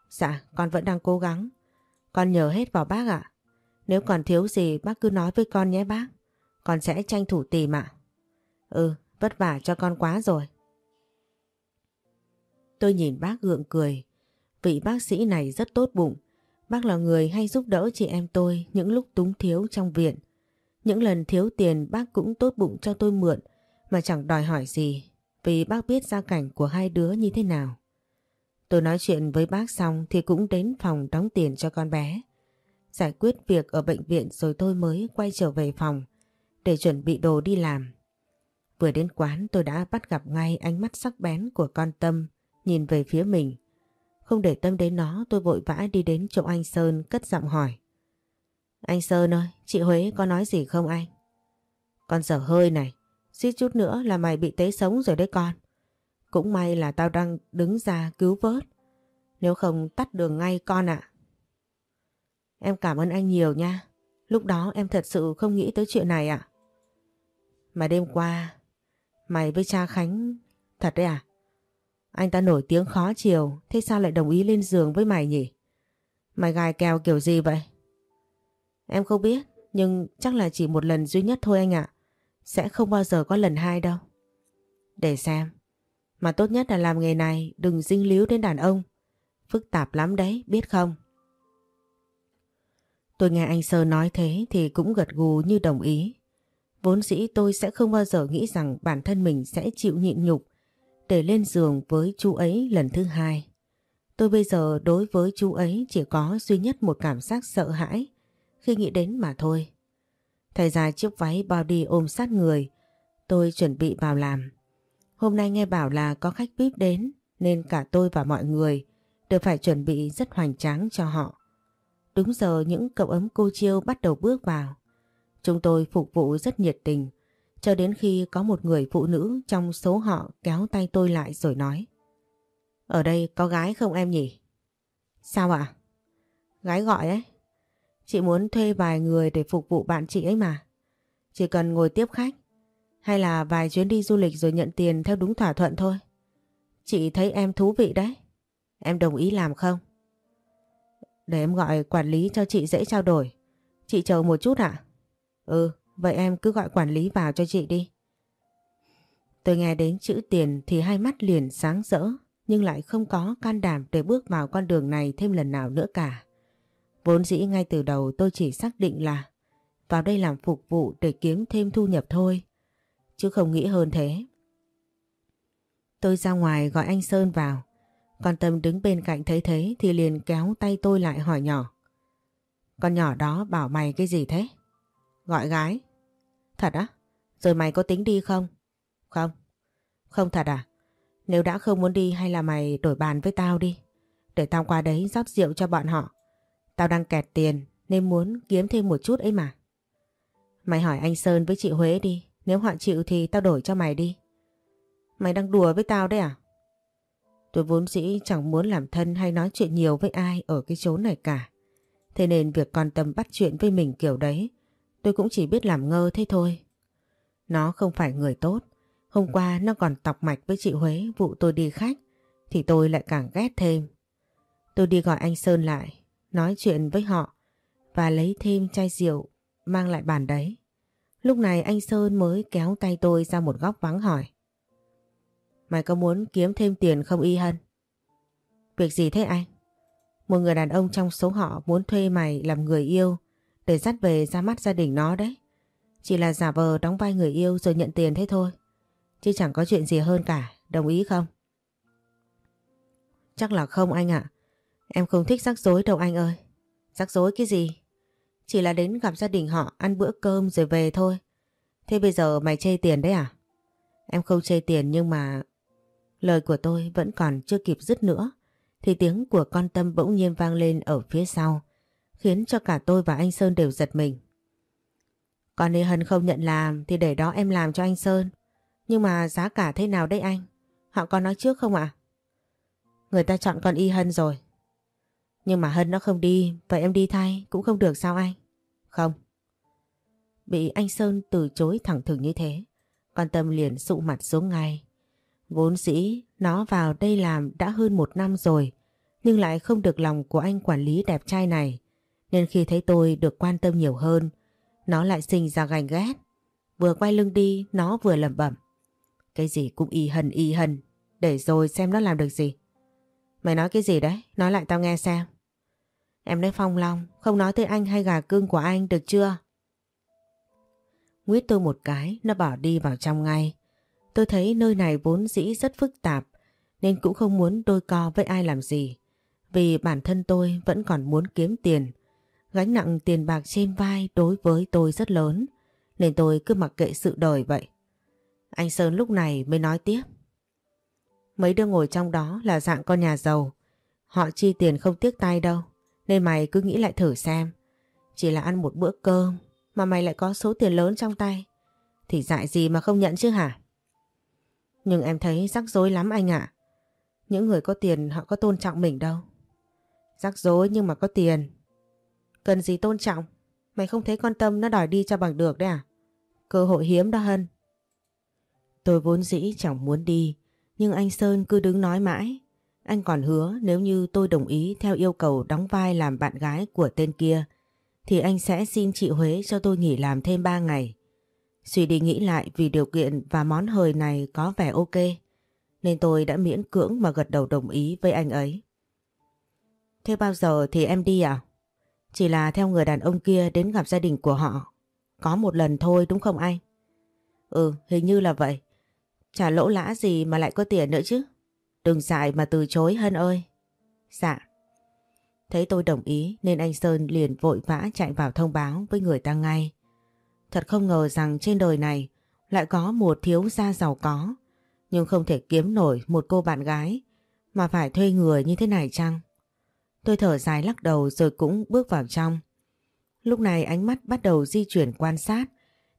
Dạ, con vẫn đang cố gắng. Con nhờ hết vào bác ạ. Nếu còn thiếu gì bác cứ nói với con nhé bác. Con sẽ tranh thủ tìm ạ. Ừ, vất vả cho con quá rồi. Tôi nhìn bác gượng cười. Vị bác sĩ này rất tốt bụng. Bác là người hay giúp đỡ chị em tôi những lúc túng thiếu trong viện. Những lần thiếu tiền bác cũng tốt bụng cho tôi mượn mà chẳng đòi hỏi gì vì bác biết gia cảnh của hai đứa như thế nào. Tôi nói chuyện với bác xong thì cũng đến phòng đóng tiền cho con bé. Giải quyết việc ở bệnh viện rồi tôi mới quay trở về phòng để chuẩn bị đồ đi làm. Vừa đến quán tôi đã bắt gặp ngay ánh mắt sắc bén của con Tâm nhìn về phía mình. Không để tâm đến nó tôi vội vã đi đến chỗ anh Sơn cất giọng hỏi. Anh Sơn ơi, chị Huế có nói gì không anh? Con dở hơi này, suýt chút nữa là mày bị tế sống rồi đấy con. Cũng may là tao đang đứng ra cứu vớt. Nếu không tắt đường ngay con ạ. Em cảm ơn anh nhiều nha. Lúc đó em thật sự không nghĩ tới chuyện này ạ. Mà đêm qua, mày với cha Khánh thật đấy à? Anh ta nổi tiếng khó chiều, thế sao lại đồng ý lên giường với mày nhỉ? Mày gài kèo kiểu gì vậy? Em không biết, nhưng chắc là chỉ một lần duy nhất thôi anh ạ. sẽ không bao giờ có lần hai đâu. Để xem. Mà tốt nhất là làm nghề này đừng dính líu đến đàn ông. Phức tạp lắm đấy, biết không? Tôi nghe anh Sơ nói thế thì cũng gật gù như đồng ý. Vốn dĩ tôi sẽ không bao giờ nghĩ rằng bản thân mình sẽ chịu nhịn nhục để lên giường với chú ấy lần thứ hai. Tôi bây giờ đối với chú ấy chỉ có duy nhất một cảm giác sợ hãi khi nghĩ đến mà thôi. Thầy ra chiếc váy bao đi ôm sát người, tôi chuẩn bị vào làm. Hôm nay nghe bảo là có khách VIP đến nên cả tôi và mọi người đều phải chuẩn bị rất hoành tráng cho họ. Đúng giờ những cậu ấm cô chiêu bắt đầu bước vào. Chúng tôi phục vụ rất nhiệt tình, cho đến khi có một người phụ nữ trong số họ kéo tay tôi lại rồi nói, Ở đây có gái không em nhỉ? Sao ạ? Gái gọi ấy. Chị muốn thuê vài người để phục vụ bạn chị ấy mà. Chỉ cần ngồi tiếp khách, hay là vài chuyến đi du lịch rồi nhận tiền theo đúng thỏa thuận thôi. Chị thấy em thú vị đấy. Em đồng ý làm không? Để em gọi quản lý cho chị dễ trao đổi. Chị chờ một chút ạ. Ừ, vậy em cứ gọi quản lý vào cho chị đi. Tôi nghe đến chữ tiền thì hai mắt liền sáng rỡ nhưng lại không có can đảm để bước vào con đường này thêm lần nào nữa cả. Vốn dĩ ngay từ đầu tôi chỉ xác định là vào đây làm phục vụ để kiếm thêm thu nhập thôi, chứ không nghĩ hơn thế. Tôi ra ngoài gọi anh Sơn vào, con Tâm đứng bên cạnh thấy thế thì liền kéo tay tôi lại hỏi nhỏ. Con nhỏ đó bảo mày cái gì thế? Gọi gái. Thật á? Rồi mày có tính đi không? Không. Không thật à? Nếu đã không muốn đi hay là mày đổi bàn với tao đi. Để tao qua đấy rót rượu cho bọn họ. Tao đang kẹt tiền nên muốn kiếm thêm một chút ấy mà. Mày hỏi anh Sơn với chị Huế đi. Nếu họ chịu thì tao đổi cho mày đi. Mày đang đùa với tao đấy à? Tôi vốn dĩ chẳng muốn làm thân hay nói chuyện nhiều với ai ở cái chỗ này cả. Thế nên việc quan tâm bắt chuyện với mình kiểu đấy, tôi cũng chỉ biết làm ngơ thế thôi. Nó không phải người tốt. Hôm qua nó còn tọc mạch với chị Huế vụ tôi đi khách, thì tôi lại càng ghét thêm. Tôi đi gọi anh Sơn lại, nói chuyện với họ và lấy thêm chai rượu mang lại bàn đấy. Lúc này anh Sơn mới kéo tay tôi ra một góc vắng hỏi. Mày có muốn kiếm thêm tiền không Y Hân? Việc gì thế anh? Một người đàn ông trong số họ muốn thuê mày làm người yêu để dắt về ra mắt gia đình nó đấy. Chỉ là giả vờ đóng vai người yêu rồi nhận tiền thế thôi. Chứ chẳng có chuyện gì hơn cả, đồng ý không? Chắc là không anh ạ. Em không thích rắc rối đâu anh ơi. Rắc rối cái gì? Chỉ là đến gặp gia đình họ ăn bữa cơm rồi về thôi. Thế bây giờ mày chê tiền đấy à? Em không chê tiền nhưng mà Lời của tôi vẫn còn chưa kịp dứt nữa thì tiếng của con Tâm bỗng nhiên vang lên ở phía sau khiến cho cả tôi và anh Sơn đều giật mình. Còn nếu Hân không nhận làm thì để đó em làm cho anh Sơn. Nhưng mà giá cả thế nào đấy anh? Họ có nói trước không ạ? Người ta chọn con Y Hân rồi. Nhưng mà Hân nó không đi, vậy em đi thay cũng không được sao anh? Không. Bị anh Sơn từ chối thẳng thừng như thế, con Tâm liền sụ mặt xuống ngay. Vốn dĩ nó vào đây làm đã hơn một năm rồi nhưng lại không được lòng của anh quản lý đẹp trai này nên khi thấy tôi được quan tâm nhiều hơn nó lại sinh ra gành ghét. Vừa quay lưng đi nó vừa lẩm bẩm. Cái gì cũng y hần y hần để rồi xem nó làm được gì. Mày nói cái gì đấy? Nói lại tao nghe xem. Em nói phong long, không nói tới anh hay gà cưng của anh được chưa? Nguyết tôi một cái, nó bỏ đi vào trong ngay. Tôi thấy nơi này vốn dĩ rất phức tạp, nên cũng không muốn đôi co với ai làm gì. Vì bản thân tôi vẫn còn muốn kiếm tiền. Gánh nặng tiền bạc trên vai đối với tôi rất lớn, nên tôi cứ mặc kệ sự đời vậy. Anh Sơn lúc này mới nói tiếp. Mấy đứa ngồi trong đó là dạng con nhà giàu. Họ chi tiền không tiếc tay đâu. Nên mày cứ nghĩ lại thử xem. Chỉ là ăn một bữa cơm mà mày lại có số tiền lớn trong tay. Thì dại gì mà không nhận chứ hả? Nhưng em thấy rắc rối lắm anh ạ. Những người có tiền họ có tôn trọng mình đâu. Rắc rối nhưng mà có tiền. Cần gì tôn trọng? Mày không thấy con Tâm nó đòi đi cho bằng được đấy à? Cơ hội hiếm đó Hân. Tôi vốn dĩ chẳng muốn đi, nhưng anh Sơn cứ đứng nói mãi. Anh còn hứa nếu như tôi đồng ý theo yêu cầu đóng vai làm bạn gái của tên kia, thì anh sẽ xin chị Huế cho tôi nghỉ làm thêm 3 ngày. Suy đi nghĩ lại vì điều kiện và món hời này có vẻ ok, nên tôi đã miễn cưỡng mà gật đầu đồng ý với anh ấy. Thế bao giờ thì em đi à? Chỉ là theo người đàn ông kia đến gặp gia đình của họ. Có một lần thôi đúng không anh? Ừ, hình như là vậy. Chả lỗ lã gì mà lại có tiền nữa chứ. Đừng dại mà từ chối Hân ơi. Dạ. Thấy tôi đồng ý nên anh Sơn liền vội vã chạy vào thông báo với người ta ngay. Thật không ngờ rằng trên đời này lại có một thiếu gia giàu có nhưng không thể kiếm nổi một cô bạn gái mà phải thuê người như thế này chăng? Tôi thở dài lắc đầu rồi cũng bước vào trong. Lúc này ánh mắt bắt đầu di chuyển quan sát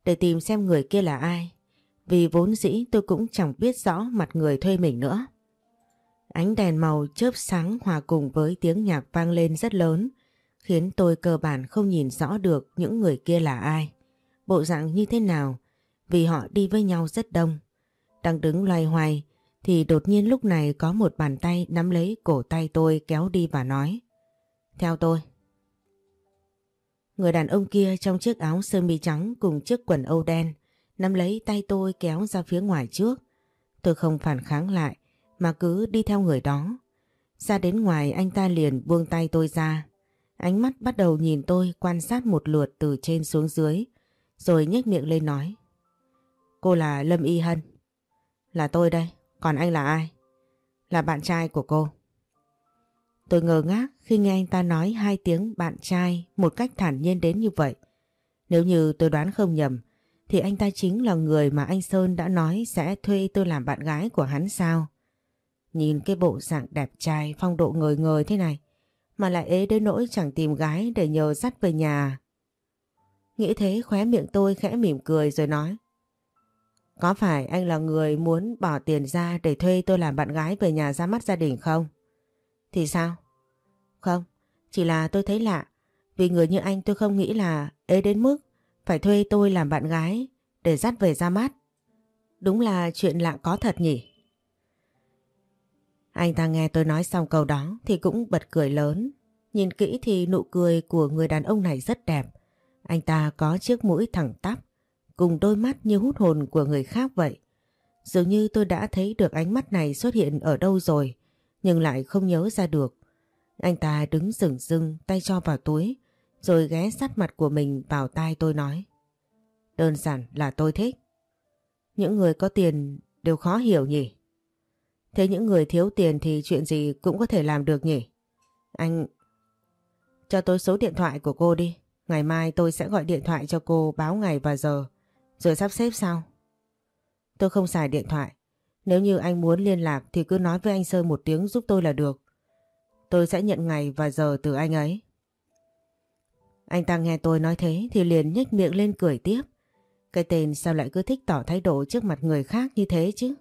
để tìm xem người kia là ai. Vì vốn dĩ tôi cũng chẳng biết rõ mặt người thuê mình nữa. Ánh đèn màu chớp sáng hòa cùng với tiếng nhạc vang lên rất lớn, khiến tôi cơ bản không nhìn rõ được những người kia là ai, bộ dạng như thế nào, vì họ đi với nhau rất đông. Đang đứng loay hoay, thì đột nhiên lúc này có một bàn tay nắm lấy cổ tay tôi kéo đi và nói. Theo tôi. Người đàn ông kia trong chiếc áo sơ mi trắng cùng chiếc quần âu đen nắm lấy tay tôi kéo ra phía ngoài trước. Tôi không phản kháng lại mà cứ đi theo người đó. Ra đến ngoài anh ta liền buông tay tôi ra. Ánh mắt bắt đầu nhìn tôi quan sát một lượt từ trên xuống dưới rồi nhếch miệng lên nói. Cô là Lâm Y Hân. Là tôi đây, còn anh là ai? Là bạn trai của cô. Tôi ngờ ngác khi nghe anh ta nói hai tiếng bạn trai một cách thản nhiên đến như vậy. Nếu như tôi đoán không nhầm, thì anh ta chính là người mà anh Sơn đã nói sẽ thuê tôi làm bạn gái của hắn sao? Nhìn cái bộ dạng đẹp trai, phong độ ngời ngời thế này, mà lại ế đến nỗi chẳng tìm gái để nhờ dắt về nhà. Nghĩ thế khóe miệng tôi khẽ mỉm cười rồi nói. Có phải anh là người muốn bỏ tiền ra để thuê tôi làm bạn gái về nhà ra mắt gia đình không? Thì sao? Không, chỉ là tôi thấy lạ. Vì người như anh tôi không nghĩ là ế đến mức phải thuê tôi làm bạn gái để dắt về ra mắt. Đúng là chuyện lạ có thật nhỉ? Anh ta nghe tôi nói xong câu đó thì cũng bật cười lớn. Nhìn kỹ thì nụ cười của người đàn ông này rất đẹp. Anh ta có chiếc mũi thẳng tắp, cùng đôi mắt như hút hồn của người khác vậy. Dường như tôi đã thấy được ánh mắt này xuất hiện ở đâu rồi, nhưng lại không nhớ ra được. Anh ta đứng sừng sưng tay cho vào túi, rồi ghé sát mặt của mình vào tai tôi nói. Đơn giản là tôi thích. Những người có tiền đều khó hiểu nhỉ? Thế những người thiếu tiền thì chuyện gì cũng có thể làm được nhỉ? Anh... Cho tôi số điện thoại của cô đi. Ngày mai tôi sẽ gọi điện thoại cho cô báo ngày và giờ. Rồi sắp xếp sao? Tôi không xài điện thoại. Nếu như anh muốn liên lạc thì cứ nói với anh Sơn một tiếng giúp tôi là được. Tôi sẽ nhận ngày và giờ từ anh ấy. Anh ta nghe tôi nói thế thì liền nhếch miệng lên cười tiếp. Cái tên sao lại cứ thích tỏ thái độ trước mặt người khác như thế chứ?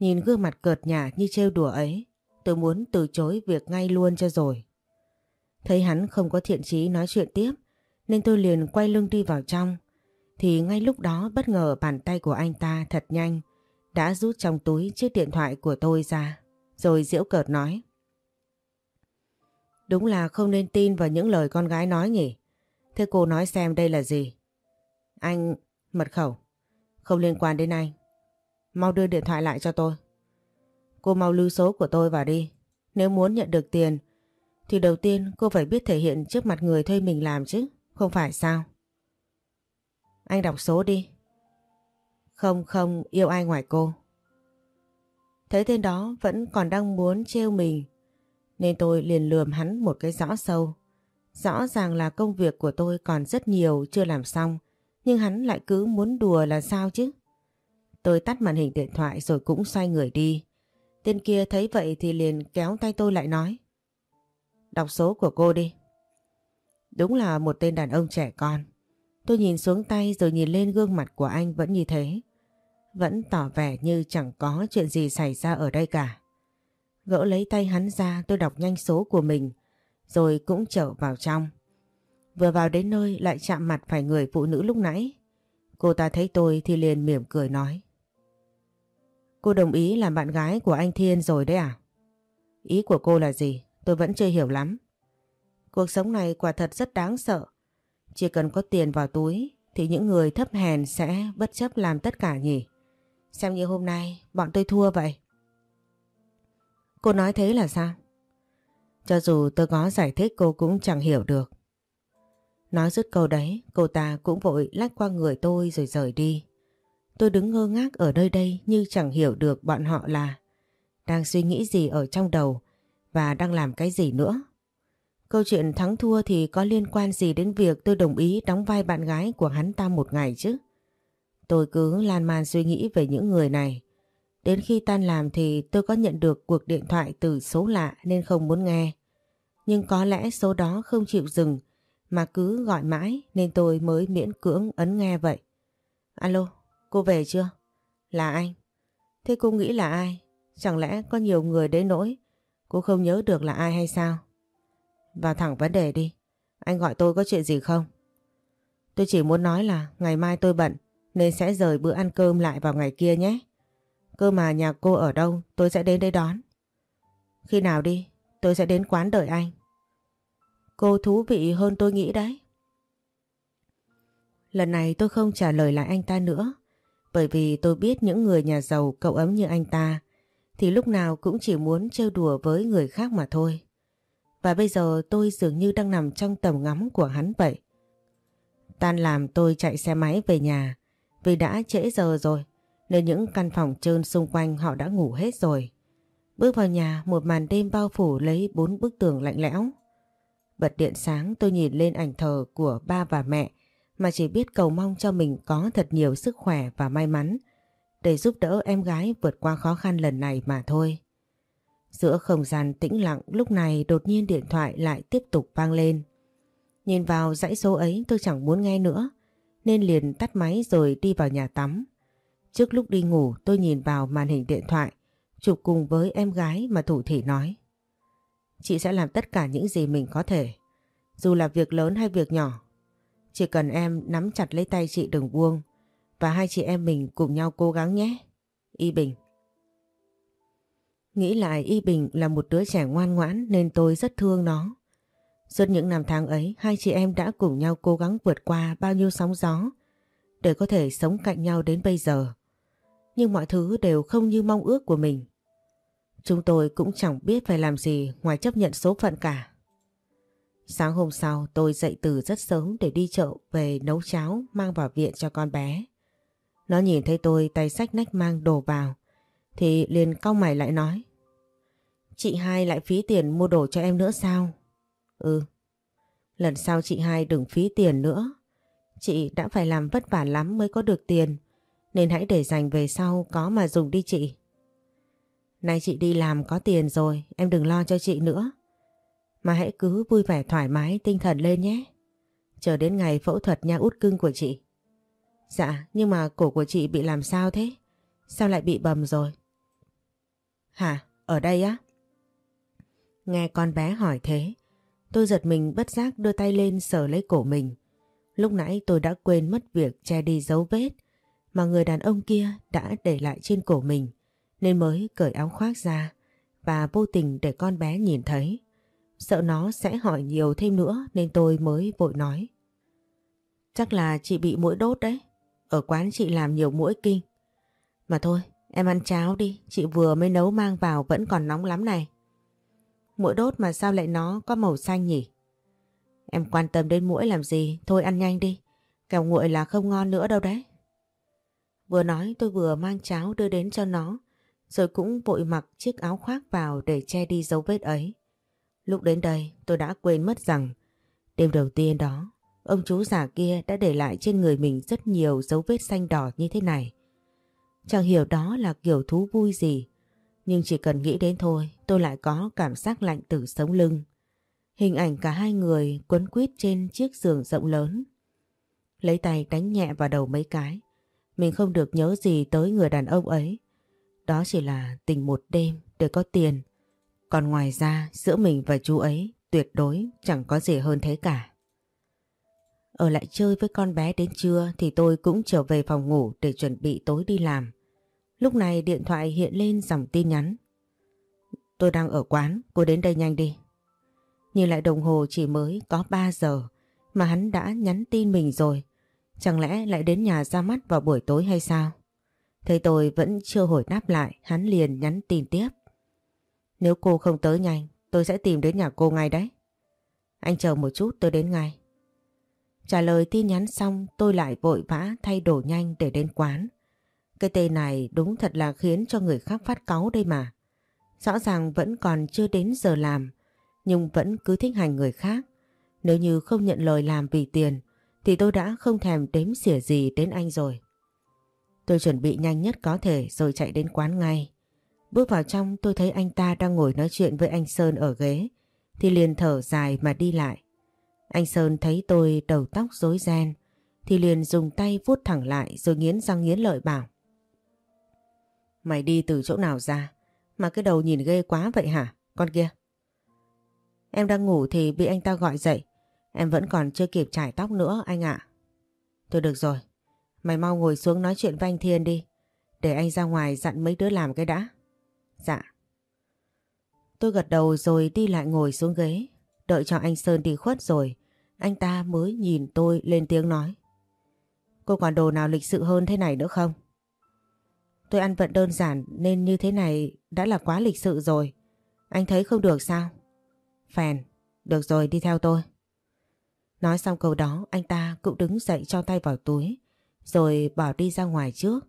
Nhìn gương mặt cợt nhả như trêu đùa ấy, tôi muốn từ chối việc ngay luôn cho rồi. Thấy hắn không có thiện chí nói chuyện tiếp, nên tôi liền quay lưng đi vào trong. Thì ngay lúc đó bất ngờ bàn tay của anh ta thật nhanh, đã rút trong túi chiếc điện thoại của tôi ra, rồi diễu cợt nói. Đúng là không nên tin vào những lời con gái nói nhỉ. Thế cô nói xem đây là gì? Anh... mật khẩu. Không liên quan đến anh. Mau đưa điện thoại lại cho tôi. Cô mau lưu số của tôi vào đi. Nếu muốn nhận được tiền thì đầu tiên cô phải biết thể hiện trước mặt người thuê mình làm chứ. Không phải sao? Anh đọc số đi. Không không, yêu ai ngoài cô. Thấy tên đó vẫn còn đang muốn trêu mình, nên tôi liền lườm hắn một cái rõ sâu. Rõ ràng là công việc của tôi còn rất nhiều chưa làm xong, nhưng hắn lại cứ muốn đùa là sao chứ. Tôi tắt màn hình điện thoại rồi cũng xoay người đi. Tên kia thấy vậy thì liền kéo tay tôi lại nói. Đọc số của cô đi. Đúng là một tên đàn ông trẻ con. Tôi nhìn xuống tay rồi nhìn lên gương mặt của anh vẫn như thế. Vẫn tỏ vẻ như chẳng có chuyện gì xảy ra ở đây cả. Gỡ lấy tay hắn ra, tôi đọc nhanh số của mình, rồi cũng trở vào trong. Vừa vào đến nơi, lại chạm mặt phải người phụ nữ lúc nãy. Cô ta thấy tôi thì liền mỉm cười nói. Cô đồng ý làm bạn gái của anh Thiên rồi đấy à? Ý của cô là gì? Tôi vẫn chưa hiểu lắm. Cuộc sống này quả thật rất đáng sợ. Chỉ cần có tiền vào túi thì những người thấp hèn sẽ bất chấp làm tất cả nhỉ. Xem như hôm nay bọn tôi thua vậy. Cô nói thế là sao? Cho dù tôi có giải thích cô cũng chẳng hiểu được. Nói dứt câu đấy, cô ta cũng vội lách qua người tôi rồi rời đi. Tôi đứng ngơ ngác ở nơi đây như chẳng hiểu được bọn họ là đang suy nghĩ gì ở trong đầu và đang làm cái gì nữa. Câu chuyện thắng thua thì có liên quan gì đến việc tôi đồng ý đóng vai bạn gái của hắn ta một ngày chứ? Tôi cứ lan man suy nghĩ về những người này. Đến khi tan làm thì tôi có nhận được cuộc điện thoại từ số lạ nên không muốn nghe. Nhưng có lẽ số đó không chịu dừng mà cứ gọi mãi nên tôi mới miễn cưỡng ấn nghe vậy. Alo, cô về chưa? Là anh. Thế cô nghĩ là ai? Chẳng lẽ có nhiều người đến nỗi cô không nhớ được là ai hay sao? Vào thẳng vấn đề đi. Anh gọi tôi có chuyện gì không? Tôi chỉ muốn nói là ngày mai tôi bận, nên sẽ rời bữa ăn cơm lại vào ngày kia nhé. Cơ mà nhà cô ở đâu, tôi sẽ đến đây đón. Khi nào đi, tôi sẽ đến quán đợi anh. Cô thú vị hơn tôi nghĩ đấy. Lần này tôi không trả lời lại anh ta nữa, bởi vì tôi biết những người nhà giàu cậu ấm như anh ta thì lúc nào cũng chỉ muốn trêu đùa với người khác mà thôi. Và bây giờ tôi dường như đang nằm trong tầm ngắm của hắn vậy. Tan làm tôi chạy xe máy về nhà, vì đã trễ giờ rồi, nên những căn phòng trơn xung quanh họ đã ngủ hết rồi. Bước vào nhà, một màn đêm bao phủ lấy bốn bức tường lạnh lẽo. Bật điện sáng, tôi nhìn lên ảnh thờ của ba và mẹ, mà chỉ biết cầu mong cho mình có thật nhiều sức khỏe và may mắn để giúp đỡ em gái vượt qua khó khăn lần này mà thôi. Giữa không gian tĩnh lặng, lúc này đột nhiên điện thoại lại tiếp tục vang lên. Nhìn vào dãy số ấy, tôi chẳng muốn nghe nữa, nên liền tắt máy rồi đi vào nhà tắm. Trước lúc đi ngủ, tôi nhìn vào màn hình điện thoại, chụp cùng với em gái mà Thủ Thị nói. Chị sẽ làm tất cả những gì mình có thể. Dù là việc lớn hay việc nhỏ. Chỉ cần em nắm chặt lấy tay chị đừng buông và hai chị em mình cùng nhau cố gắng nhé. Y Bình Nghĩ lại Y Bình là một đứa trẻ ngoan ngoãn nên tôi rất thương nó. Suốt những năm tháng ấy, hai chị em đã cùng nhau cố gắng vượt qua bao nhiêu sóng gió để có thể sống cạnh nhau đến bây giờ. Nhưng mọi thứ đều không như mong ước của mình. Chúng tôi cũng chẳng biết phải làm gì ngoài chấp nhận số phận cả. Sáng hôm sau tôi dậy từ rất sớm để đi chợ về nấu cháo mang vào viện cho con bé. Nó nhìn thấy tôi tay sách nách mang đồ vào thì liền cau mày lại nói Chị hai lại phí tiền mua đồ cho em nữa sao? Ừ. Lần sau chị hai đừng phí tiền nữa. Chị đã phải làm vất vả lắm mới có được tiền. Nên hãy để dành về sau có mà dùng đi chị. Nay chị đi làm có tiền rồi, em đừng lo cho chị nữa. Mà hãy cứ vui vẻ thoải mái tinh thần lên nhé. Chờ đến ngày phẫu thuật nha út cưng của chị. Dạ, nhưng mà cổ của chị bị làm sao thế? Sao lại bị bầm rồi? Hả? Ở đây á? Nghe con bé hỏi thế, tôi giật mình bất giác đưa tay lên sờ lấy cổ mình. Lúc nãy tôi đã quên mất việc che đi dấu vết mà người đàn ông kia đã để lại trên cổ mình nên mới cởi áo khoác ra và vô tình để con bé nhìn thấy. Sợ nó sẽ hỏi nhiều thêm nữa nên tôi mới vội nói. Chắc là chị bị mũi đốt đấy. Ở quán chị làm nhiều mũi kinh. Mà thôi, em ăn cháo đi. Chị vừa mới nấu mang vào vẫn còn nóng lắm này. Mũi đốt mà sao lại nó có màu xanh nhỉ? Em quan tâm đến mũi làm gì? Thôi ăn nhanh đi. Kẹo nguội là không ngon nữa đâu đấy. Vừa nói tôi vừa mang cháo đưa đến cho nó. Rồi cũng vội mặc chiếc áo khoác vào để che đi dấu vết ấy. Lúc đến đây tôi đã quên mất rằng đêm đầu tiên đó ông chú già kia đã để lại trên người mình rất nhiều dấu vết xanh đỏ như thế này. Chẳng hiểu đó là kiểu thú vui gì, nhưng chỉ cần nghĩ đến thôi, tôi lại có cảm giác lạnh từ sống lưng. Hình ảnh cả hai người quấn quýt trên chiếc giường rộng lớn. Lấy tay đánh nhẹ vào đầu mấy cái. Mình không được nhớ gì tới người đàn ông ấy. Đó chỉ là tình một đêm để có tiền. Còn ngoài ra, giữa mình và chú ấy tuyệt đối chẳng có gì hơn thế cả. Ở lại chơi với con bé đến trưa thì tôi cũng trở về phòng ngủ để chuẩn bị tối đi làm. Lúc này điện thoại hiện lên dòng tin nhắn. Tôi đang ở quán, cô đến đây nhanh đi. Nhìn lại đồng hồ chỉ mới có 3 giờ mà hắn đã nhắn tin mình rồi. Chẳng lẽ lại đến nhà ra mắt vào buổi tối hay sao? Thấy tôi vẫn chưa hồi đáp lại, hắn liền nhắn tin tiếp. Nếu cô không tới nhanh, tôi sẽ tìm đến nhà cô ngay đấy. Anh chờ một chút tôi đến ngay. Trả lời tin nhắn xong tôi lại vội vã thay đổi nhanh để đến quán. Cái tên này đúng thật là khiến cho người khác phát cáu đây mà. Rõ ràng vẫn còn chưa đến giờ làm, nhưng vẫn cứ thích hành người khác. Nếu như không nhận lời làm vì tiền, thì tôi đã không thèm đếm xỉa gì đến anh rồi. Tôi chuẩn bị nhanh nhất có thể rồi chạy đến quán ngay. Bước vào trong tôi thấy anh ta đang ngồi nói chuyện với anh Sơn ở ghế, thì liền thở dài mà đi lại. Anh Sơn thấy tôi đầu tóc rối ren, thì liền dùng tay vuốt thẳng lại rồi nghiến răng nghiến lợi bảo. Mày đi từ chỗ nào ra? Mà cái đầu nhìn ghê quá vậy hả? Con kia. Em đang ngủ thì bị anh ta gọi dậy. Em vẫn còn chưa kịp trải tóc nữa anh ạ. Thôi được rồi. Mày mau ngồi xuống nói chuyện với anh Thiên đi. Để anh ra ngoài dặn mấy đứa làm cái đã. Dạ. Tôi gật đầu rồi đi lại ngồi xuống ghế. Đợi cho anh Sơn đi khuất rồi. Anh ta mới nhìn tôi lên tiếng nói. Cô còn đồ nào lịch sự hơn thế này nữa không? Tôi ăn vận đơn giản nên như thế này đã là quá lịch sự rồi. Anh thấy không được sao? Phèn, được rồi đi theo tôi. Nói xong câu đó anh ta cũng đứng dậy cho tay vào túi rồi bỏ đi ra ngoài trước.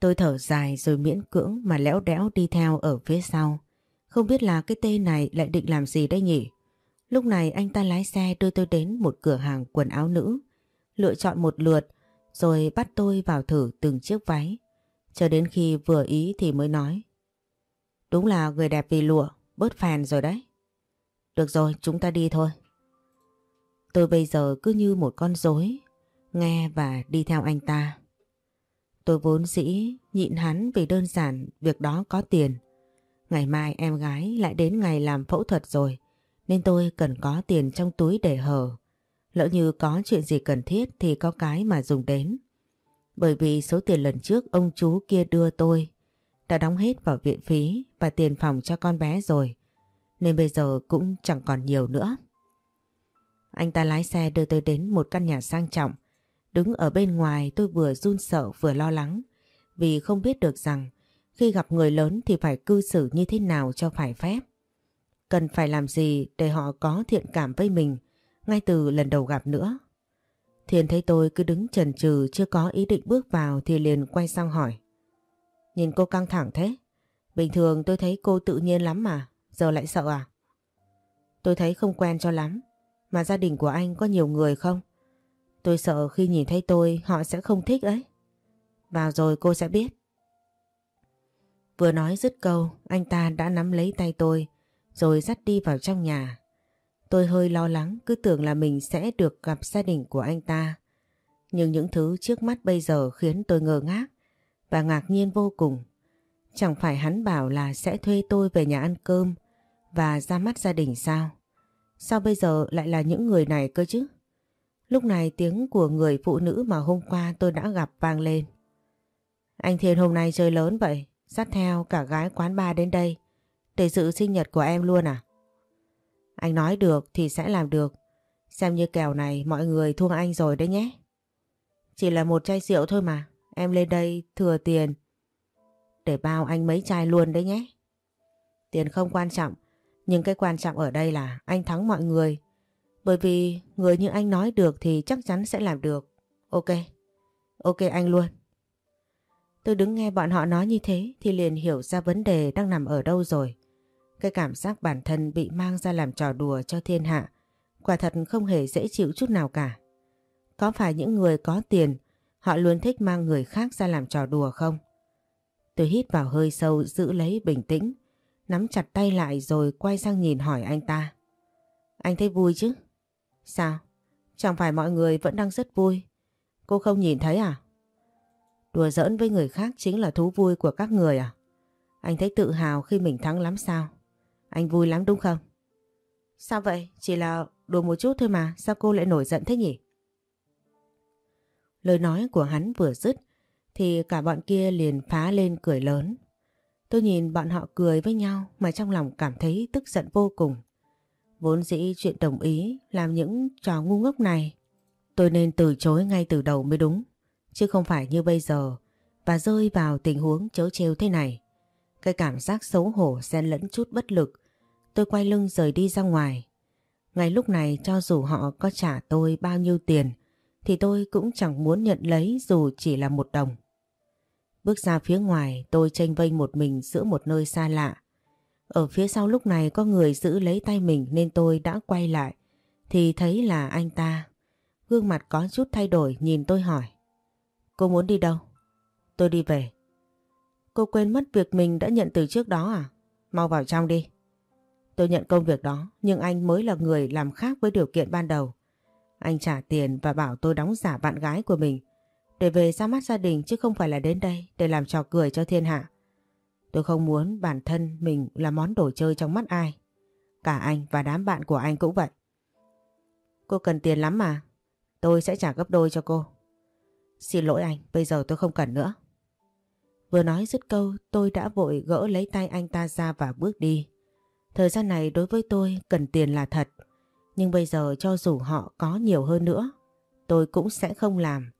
Tôi thở dài rồi miễn cưỡng mà lẽo đẽo đi theo ở phía sau. Không biết là cái tên này lại định làm gì đây nhỉ? Lúc này anh ta lái xe đưa tôi đến một cửa hàng quần áo nữ. Lựa chọn một lượt rồi bắt tôi vào thử từng chiếc váy. Cho đến khi vừa ý thì mới nói. Đúng là người đẹp vì lụa, bớt phèn rồi đấy. Được rồi, chúng ta đi thôi. Tôi bây giờ cứ như một con rối, nghe và đi theo anh ta. Tôi vốn dĩ nhịn hắn vì đơn giản việc đó có tiền. Ngày mai em gái lại đến ngày làm phẫu thuật rồi, nên tôi cần có tiền trong túi để hở. Lỡ như có chuyện gì cần thiết thì có cái mà dùng đến. Bởi vì số tiền lần trước ông chú kia đưa tôi đã đóng hết vào viện phí và tiền phòng cho con bé rồi. Nên bây giờ cũng chẳng còn nhiều nữa. Anh ta lái xe đưa tôi đến một căn nhà sang trọng. Đứng ở bên ngoài tôi vừa run sợ vừa lo lắng. Vì không biết được rằng khi gặp người lớn thì phải cư xử như thế nào cho phải phép. Cần phải làm gì để họ có thiện cảm với mình ngay từ lần đầu gặp nữa. Thiên thấy tôi cứ đứng chần chừ chưa có ý định bước vào thì liền quay sang hỏi. Nhìn cô căng thẳng thế. Bình thường tôi thấy cô tự nhiên lắm mà, giờ lại sợ à? Tôi thấy không quen cho lắm. Mà gia đình của anh có nhiều người không? Tôi sợ khi nhìn thấy tôi họ sẽ không thích ấy. Vào rồi cô sẽ biết. Vừa nói dứt câu, anh ta đã nắm lấy tay tôi rồi dắt đi vào trong nhà. Tôi hơi lo lắng cứ tưởng là mình sẽ được gặp gia đình của anh ta. Nhưng những thứ trước mắt bây giờ khiến tôi ngơ ngác và ngạc nhiên vô cùng. Chẳng phải hắn bảo là sẽ thuê tôi về nhà ăn cơm và ra mắt gia đình sao? Sao bây giờ lại là những người này cơ chứ? Lúc này tiếng của người phụ nữ mà hôm qua tôi đã gặp vang lên. Anh Thiên hôm nay chơi lớn vậy, dắt theo cả gái quán bar đến đây để dự sinh nhật của em luôn à? Anh nói được thì sẽ làm được. Xem như kèo này mọi người thua anh rồi đấy nhé. Chỉ là một chai rượu thôi mà. Em lên đây thừa tiền. Để bao anh mấy chai luôn đấy nhé. Tiền không quan trọng. Nhưng cái quan trọng ở đây là anh thắng mọi người. Bởi vì người như anh nói được thì chắc chắn sẽ làm được. Ok. Ok anh luôn. Tôi đứng nghe bọn họ nói như thế thì liền hiểu ra vấn đề đang nằm ở đâu rồi. Cái cảm giác bản thân bị mang ra làm trò đùa cho thiên hạ quả thật không hề dễ chịu chút nào cả. Có phải những người có tiền, họ luôn thích mang người khác ra làm trò đùa không? Tôi hít vào hơi sâu, giữ lấy bình tĩnh, nắm chặt tay lại rồi quay sang nhìn hỏi anh ta. Anh thấy vui chứ? Sao? Chẳng phải mọi người vẫn đang rất vui. Cô không nhìn thấy à? Đùa giỡn với người khác chính là thú vui của các người à? Anh thấy tự hào khi mình thắng lắm sao? Anh vui lắm đúng không? Sao vậy? Chỉ là đùa một chút thôi mà, sao cô lại nổi giận thế nhỉ? Lời nói của hắn vừa dứt thì cả bọn kia liền phá lên cười lớn. Tôi nhìn bọn họ cười với nhau mà trong lòng cảm thấy tức giận vô cùng. Vốn dĩ chuyện đồng ý làm những trò ngu ngốc này Tôi nên từ chối ngay từ đầu mới đúng. Chứ không phải như bây giờ và rơi vào tình huống chớ trêu thế này. Cái cảm giác xấu hổ xen lẫn chút bất lực. Tôi quay lưng rời đi ra ngoài. Ngay lúc này, cho dù họ có trả tôi bao nhiêu tiền, thì tôi cũng chẳng muốn nhận lấy dù chỉ là một đồng. Bước ra phía ngoài, tôi tranh vênh một mình giữa một nơi xa lạ. Ở phía sau lúc này có người giữ lấy tay mình nên tôi đã quay lại, thì thấy là anh ta. Gương mặt có chút thay đổi, nhìn tôi hỏi. Cô muốn đi đâu? Tôi đi về. Cô quên mất việc mình đã nhận từ trước đó à? Mau vào trong đi. Tôi nhận công việc đó nhưng anh mới là người làm khác với điều kiện ban đầu. Anh trả tiền và bảo tôi đóng giả bạn gái của mình để về ra mắt gia đình chứ không phải là đến đây để làm trò cười cho thiên hạ. Tôi không muốn bản thân mình là món đồ chơi trong mắt ai. Cả anh và đám bạn của anh cũng vậy. Cô cần tiền lắm mà. Tôi sẽ trả gấp đôi cho cô. Xin lỗi anh, bây giờ tôi không cần nữa. Vừa nói dứt câu tôi đã vội gỡ lấy tay anh ta ra và bước đi. Thời gian này đối với tôi cần tiền là thật. Nhưng bây giờ cho dù họ có nhiều hơn nữa, tôi cũng sẽ không làm.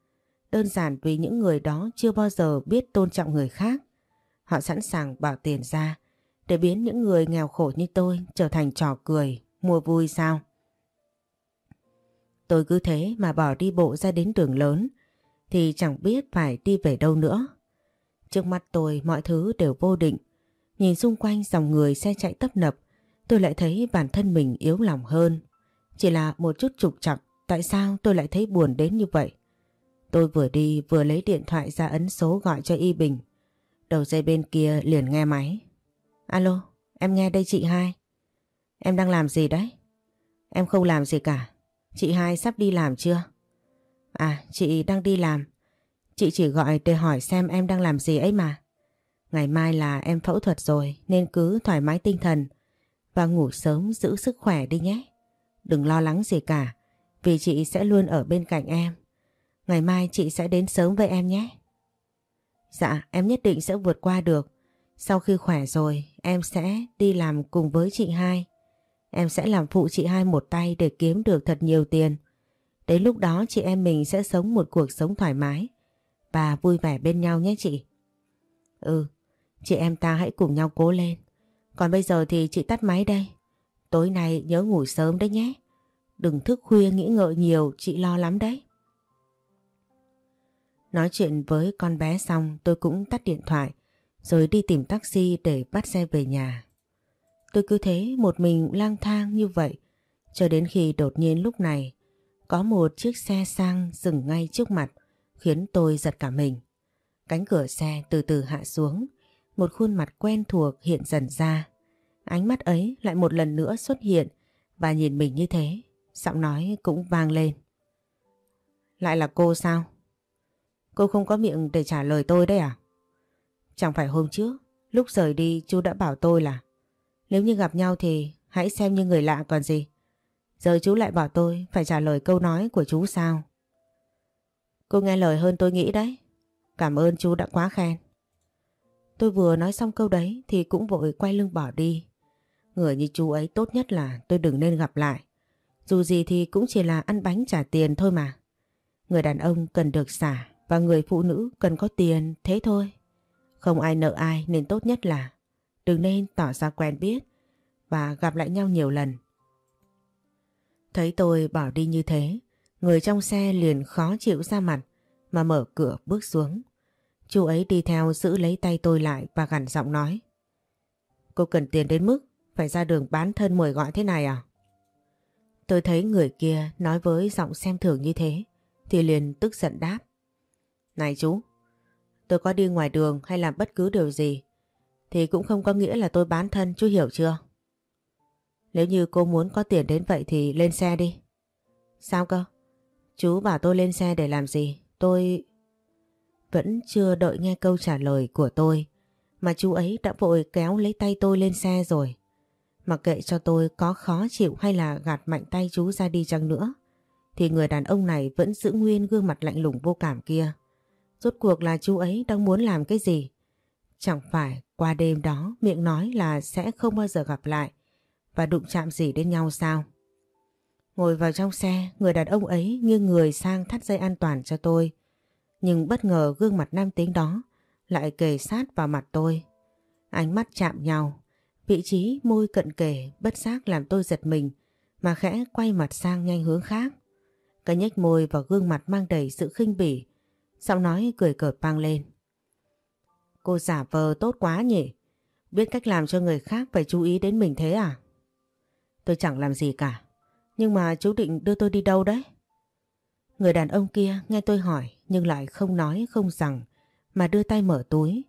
Đơn giản vì những người đó chưa bao giờ biết tôn trọng người khác. Họ sẵn sàng bỏ tiền ra để biến những người nghèo khổ như tôi trở thành trò cười, mua vui sao? Tôi cứ thế mà bỏ đi bộ ra đến đường lớn thì chẳng biết phải đi về đâu nữa. Trước mắt tôi mọi thứ đều vô định. Nhìn xung quanh dòng người xe chạy tấp nập tôi lại thấy bản thân mình yếu lòng hơn. Chỉ là một chút trục trặc tại sao tôi lại thấy buồn đến như vậy? Tôi vừa đi vừa lấy điện thoại ra ấn số gọi cho Y Bình. Đầu dây bên kia liền nghe máy. Alo, em nghe đây chị hai. Em đang làm gì đấy? Em không làm gì cả. Chị hai sắp đi làm chưa? À, chị đang đi làm. Chị chỉ gọi để hỏi xem em đang làm gì ấy mà. Ngày mai là em phẫu thuật rồi nên cứ thoải mái tinh thần và ngủ sớm giữ sức khỏe đi nhé. Đừng lo lắng gì cả vì chị sẽ luôn ở bên cạnh em. Ngày mai chị sẽ đến sớm với em nhé. Dạ em nhất định sẽ vượt qua được. Sau khi khỏe rồi em sẽ đi làm cùng với chị hai. Em sẽ làm phụ chị hai một tay để kiếm được thật nhiều tiền. Đến lúc đó chị em mình sẽ sống một cuộc sống thoải mái và vui vẻ bên nhau nhé chị. Ừ, chị em ta hãy cùng nhau cố lên. Còn bây giờ thì chị tắt máy đây. Tối nay nhớ ngủ sớm đấy nhé. Đừng thức khuya nghĩ ngợi nhiều, chị lo lắm đấy. Nói chuyện với con bé xong tôi cũng tắt điện thoại rồi đi tìm taxi để bắt xe về nhà. Tôi cứ thế một mình lang thang như vậy cho đến khi đột nhiên lúc này có một chiếc xe sang dừng ngay trước mặt khiến tôi giật cả mình. Cánh cửa xe từ từ hạ xuống một khuôn mặt quen thuộc hiện dần ra. Ánh mắt ấy lại một lần nữa xuất hiện và nhìn mình như thế, giọng nói cũng vang lên. Lại là cô sao? Cô không có miệng để trả lời tôi đấy à? Chẳng phải hôm trước, lúc rời đi chú đã bảo tôi là nếu như gặp nhau thì hãy xem như người lạ còn gì. Giờ chú lại bảo tôi phải trả lời câu nói của chú sao? Cô nghe lời hơn tôi nghĩ đấy. Cảm ơn chú đã quá khen. Tôi vừa nói xong câu đấy thì cũng vội quay lưng bỏ đi. Người như chú ấy tốt nhất là tôi đừng nên gặp lại. Dù gì thì cũng chỉ là ăn bánh trả tiền thôi mà. Người đàn ông cần được xả và người phụ nữ cần có tiền thế thôi. Không ai nợ ai nên tốt nhất là đừng nên tỏ ra quen biết và gặp lại nhau nhiều lần. Thấy tôi bỏ đi như thế, người trong xe liền khó chịu ra mặt mà mở cửa bước xuống. Chú ấy đi theo giữ lấy tay tôi lại và gằn giọng nói. Cô cần tiền đến mức phải ra đường bán thân mời gọi thế này à? Tôi thấy người kia nói với giọng xem thường như thế thì liền tức giận đáp. Này chú, tôi có đi ngoài đường hay làm bất cứ điều gì thì cũng không có nghĩa là tôi bán thân chú hiểu chưa? Nếu như cô muốn có tiền đến vậy thì lên xe đi. Sao cơ? Chú bảo tôi lên xe để làm gì? Tôi... Vẫn chưa đợi nghe câu trả lời của tôi mà chú ấy đã vội kéo lấy tay tôi lên xe rồi. Mặc kệ cho tôi có khó chịu hay là gạt mạnh tay chú ra đi chăng nữa thì người đàn ông này vẫn giữ nguyên gương mặt lạnh lùng vô cảm kia. Rốt cuộc là chú ấy đang muốn làm cái gì? Chẳng phải qua đêm đó miệng nói là sẽ không bao giờ gặp lại và đụng chạm gì đến nhau sao? Ngồi vào trong xe, người đàn ông ấy nghiêng người sang thắt dây an toàn cho tôi. Nhưng bất ngờ gương mặt nam tính đó lại kề sát vào mặt tôi. Ánh mắt chạm nhau, vị trí môi cận kề bất giác làm tôi giật mình mà khẽ quay mặt sang nhanh hướng khác. Cái nhếch môi và gương mặt mang đầy sự khinh bỉ, giọng nói cười cợt vang lên. Cô giả vờ tốt quá nhỉ, biết cách làm cho người khác phải chú ý đến mình thế à? Tôi chẳng làm gì cả, nhưng mà chú định đưa tôi đi đâu đấy? Người đàn ông kia nghe tôi hỏi nhưng lại không nói không rằng mà đưa tay mở túi.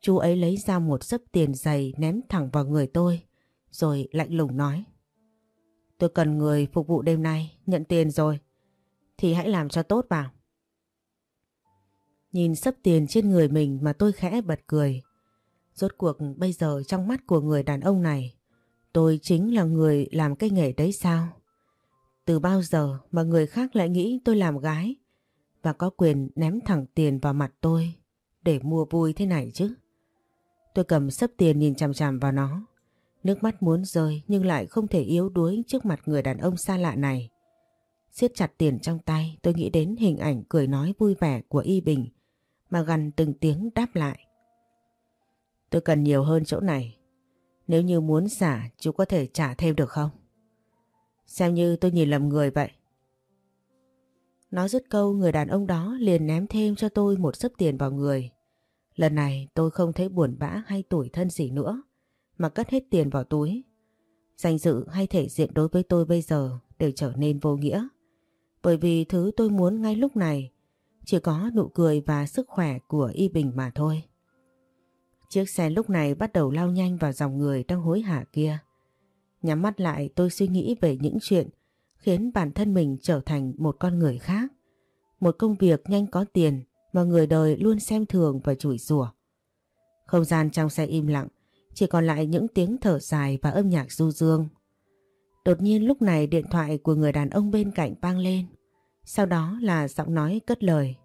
Chú ấy lấy ra một sấp tiền dày ném thẳng vào người tôi rồi lạnh lùng nói. Tôi cần người phục vụ đêm nay, nhận tiền rồi. Thì hãy làm cho tốt vào. Nhìn sấp tiền trên người mình mà tôi khẽ bật cười. Rốt cuộc bây giờ trong mắt của người đàn ông này, tôi chính là người làm cái nghề đấy sao? Từ bao giờ mà người khác lại nghĩ tôi làm gái và có quyền ném thẳng tiền vào mặt tôi để mua vui thế này chứ? Tôi cầm sấp tiền nhìn chằm chằm vào nó. Nước mắt muốn rơi nhưng lại không thể yếu đuối trước mặt người đàn ông xa lạ này. siết chặt tiền trong tay, tôi nghĩ đến hình ảnh cười nói vui vẻ của Y Bình mà gần từng tiếng đáp lại. Tôi cần nhiều hơn chỗ này. Nếu như muốn xả, chú có thể trả thêm được không? Xem như tôi nhìn lầm người vậy. Nói dứt câu, người đàn ông đó liền ném thêm cho tôi một sấp tiền vào người. Lần này tôi không thấy buồn bã hay tủi thân gì nữa, mà cất hết tiền vào túi. Danh dự hay thể diện đối với tôi bây giờ đều trở nên vô nghĩa. Bởi vì thứ tôi muốn ngay lúc này chỉ có nụ cười và sức khỏe của Y Bình mà thôi. Chiếc xe lúc này bắt đầu lao nhanh vào dòng người đang hối hả kia. Nhắm mắt lại, tôi suy nghĩ về những chuyện khiến bản thân mình trở thành một con người khác. Một công việc nhanh có tiền mà người đời luôn xem thường và chửi rủa. Không gian trong xe im lặng, chỉ còn lại những tiếng thở dài và âm nhạc du dương. Đột nhiên lúc này điện thoại của người đàn ông bên cạnh vang lên. Sau đó là giọng nói cất lời.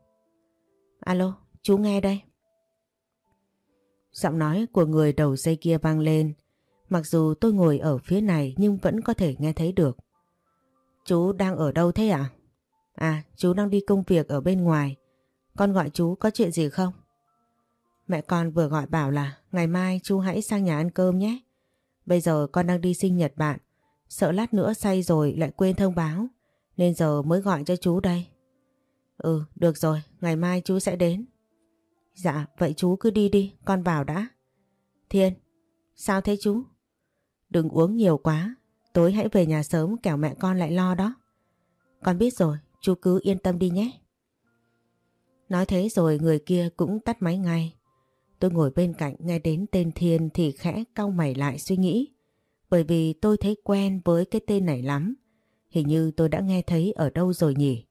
Alo, chú nghe đây. Giọng nói của người đầu dây kia vang lên. Mặc dù tôi ngồi ở phía này nhưng vẫn có thể nghe thấy được. Chú đang ở đâu thế ạ? À? à, chú đang đi công việc ở bên ngoài. Con gọi chú có chuyện gì không? Mẹ con vừa gọi bảo là ngày mai chú hãy sang nhà ăn cơm nhé. Bây giờ con đang đi sinh nhật bạn. Sợ lát nữa say rồi lại quên thông báo. Nên giờ mới gọi cho chú đây. Ừ, được rồi, ngày mai chú sẽ đến. Dạ, vậy chú cứ đi đi, con vào đã. Thiên, sao thế chú? Đừng uống nhiều quá, tối hãy về nhà sớm kẻo mẹ con lại lo đó. Con biết rồi, chú cứ yên tâm đi nhé. Nói thế rồi người kia cũng tắt máy ngay. Tôi ngồi bên cạnh nghe đến tên Thiên thì khẽ cau mày lại suy nghĩ. Bởi vì tôi thấy quen với cái tên này lắm. Hình như tôi đã nghe thấy ở đâu rồi nhỉ.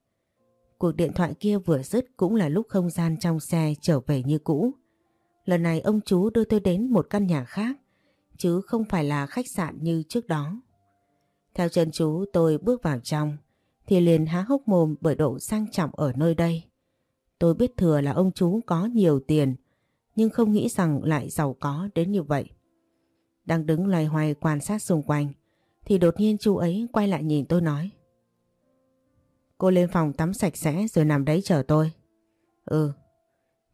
Cuộc điện thoại kia vừa dứt cũng là lúc không gian trong xe trở về như cũ. Lần này ông chú đưa tôi đến một căn nhà khác, chứ không phải là khách sạn như trước đó. Theo chân chú tôi bước vào trong, thì liền há hốc mồm bởi độ sang trọng ở nơi đây. Tôi biết thừa là ông chú có nhiều tiền, nhưng không nghĩ rằng lại giàu có đến như vậy. Đang đứng loay hoay quan sát xung quanh, thì đột nhiên chú ấy quay lại nhìn tôi nói. Cô lên phòng tắm sạch sẽ rồi nằm đấy chờ tôi. Ừ.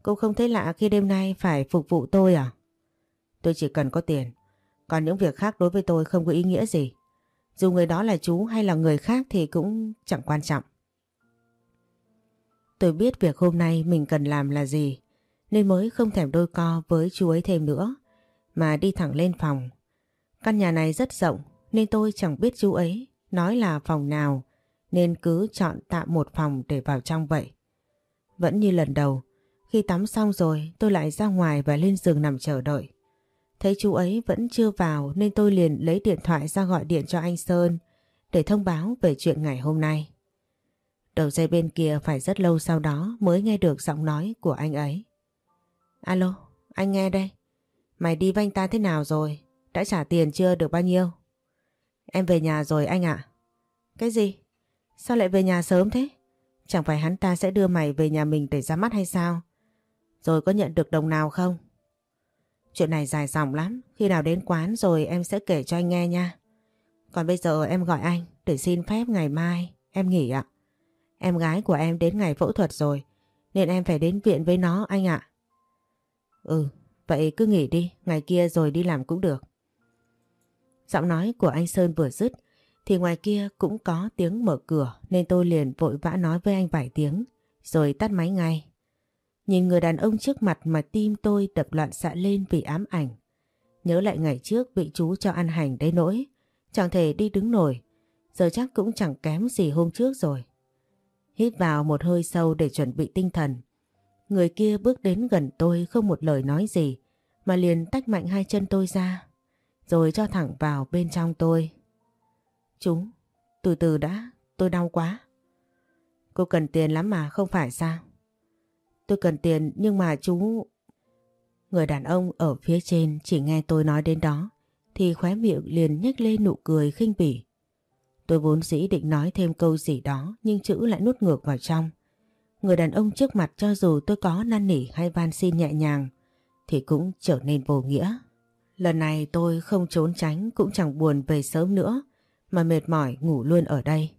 Cô không thấy lạ khi đêm nay phải phục vụ tôi à? Tôi chỉ cần có tiền. Còn những việc khác đối với tôi không có ý nghĩa gì. Dù người đó là chú hay là người khác thì cũng chẳng quan trọng. Tôi biết việc hôm nay mình cần làm là gì nên mới không thèm đôi co với chú ấy thêm nữa mà đi thẳng lên phòng. Căn nhà này rất rộng nên tôi chẳng biết chú ấy nói là phòng nào nên cứ chọn tạm một phòng để vào trong vậy. Vẫn như lần đầu, khi tắm xong rồi tôi lại ra ngoài và lên giường nằm chờ đợi. Thấy chú ấy vẫn chưa vào nên tôi liền lấy điện thoại ra gọi điện cho anh Sơn để thông báo về chuyện ngày hôm nay. Đầu dây bên kia phải rất lâu sau đó mới nghe được giọng nói của anh ấy. Alo, anh nghe đây. Mày đi với anh ta thế nào rồi? Đã trả tiền chưa được bao nhiêu? Em về nhà rồi anh ạ. Cái gì? Sao lại về nhà sớm thế? Chẳng phải hắn ta sẽ đưa mày về nhà mình để ra mắt hay sao? Rồi có nhận được đồng nào không? Chuyện này dài dòng lắm. Khi nào đến quán rồi em sẽ kể cho anh nghe nha. Còn bây giờ em gọi anh để xin phép ngày mai em nghỉ ạ. Em gái của em đến ngày phẫu thuật rồi nên em phải đến viện với nó anh ạ. Ừ, vậy cứ nghỉ đi, ngày kia rồi đi làm cũng được. Giọng nói của anh Sơn vừa dứt thì ngoài kia cũng có tiếng mở cửa nên tôi liền vội vã nói với anh vài tiếng rồi tắt máy ngay. Nhìn người đàn ông trước mặt mà tim tôi đập loạn xạ lên vì ám ảnh. Nhớ lại ngày trước bị chú cho ăn hành đấy nỗi chẳng thể đi đứng nổi giờ chắc cũng chẳng kém gì hôm trước rồi. Hít vào một hơi sâu để chuẩn bị tinh thần. Người kia bước đến gần tôi không một lời nói gì mà liền tách mạnh hai chân tôi ra rồi cho thẳng vào bên trong tôi. Chú, từ từ đã, tôi đau quá. Cô cần tiền lắm mà không phải sao? Tôi cần tiền nhưng mà chú... Người đàn ông ở phía trên chỉ nghe tôi nói đến đó thì khóe miệng liền nhếch lên nụ cười khinh bỉ. Tôi vốn dĩ định nói thêm câu gì đó nhưng chữ lại nuốt ngược vào trong. Người đàn ông trước mặt cho dù tôi có năn nỉ hay van xin nhẹ nhàng thì cũng trở nên vô nghĩa. Lần này tôi không trốn tránh cũng chẳng buồn về sớm nữa mà mệt mỏi ngủ luôn ở đây.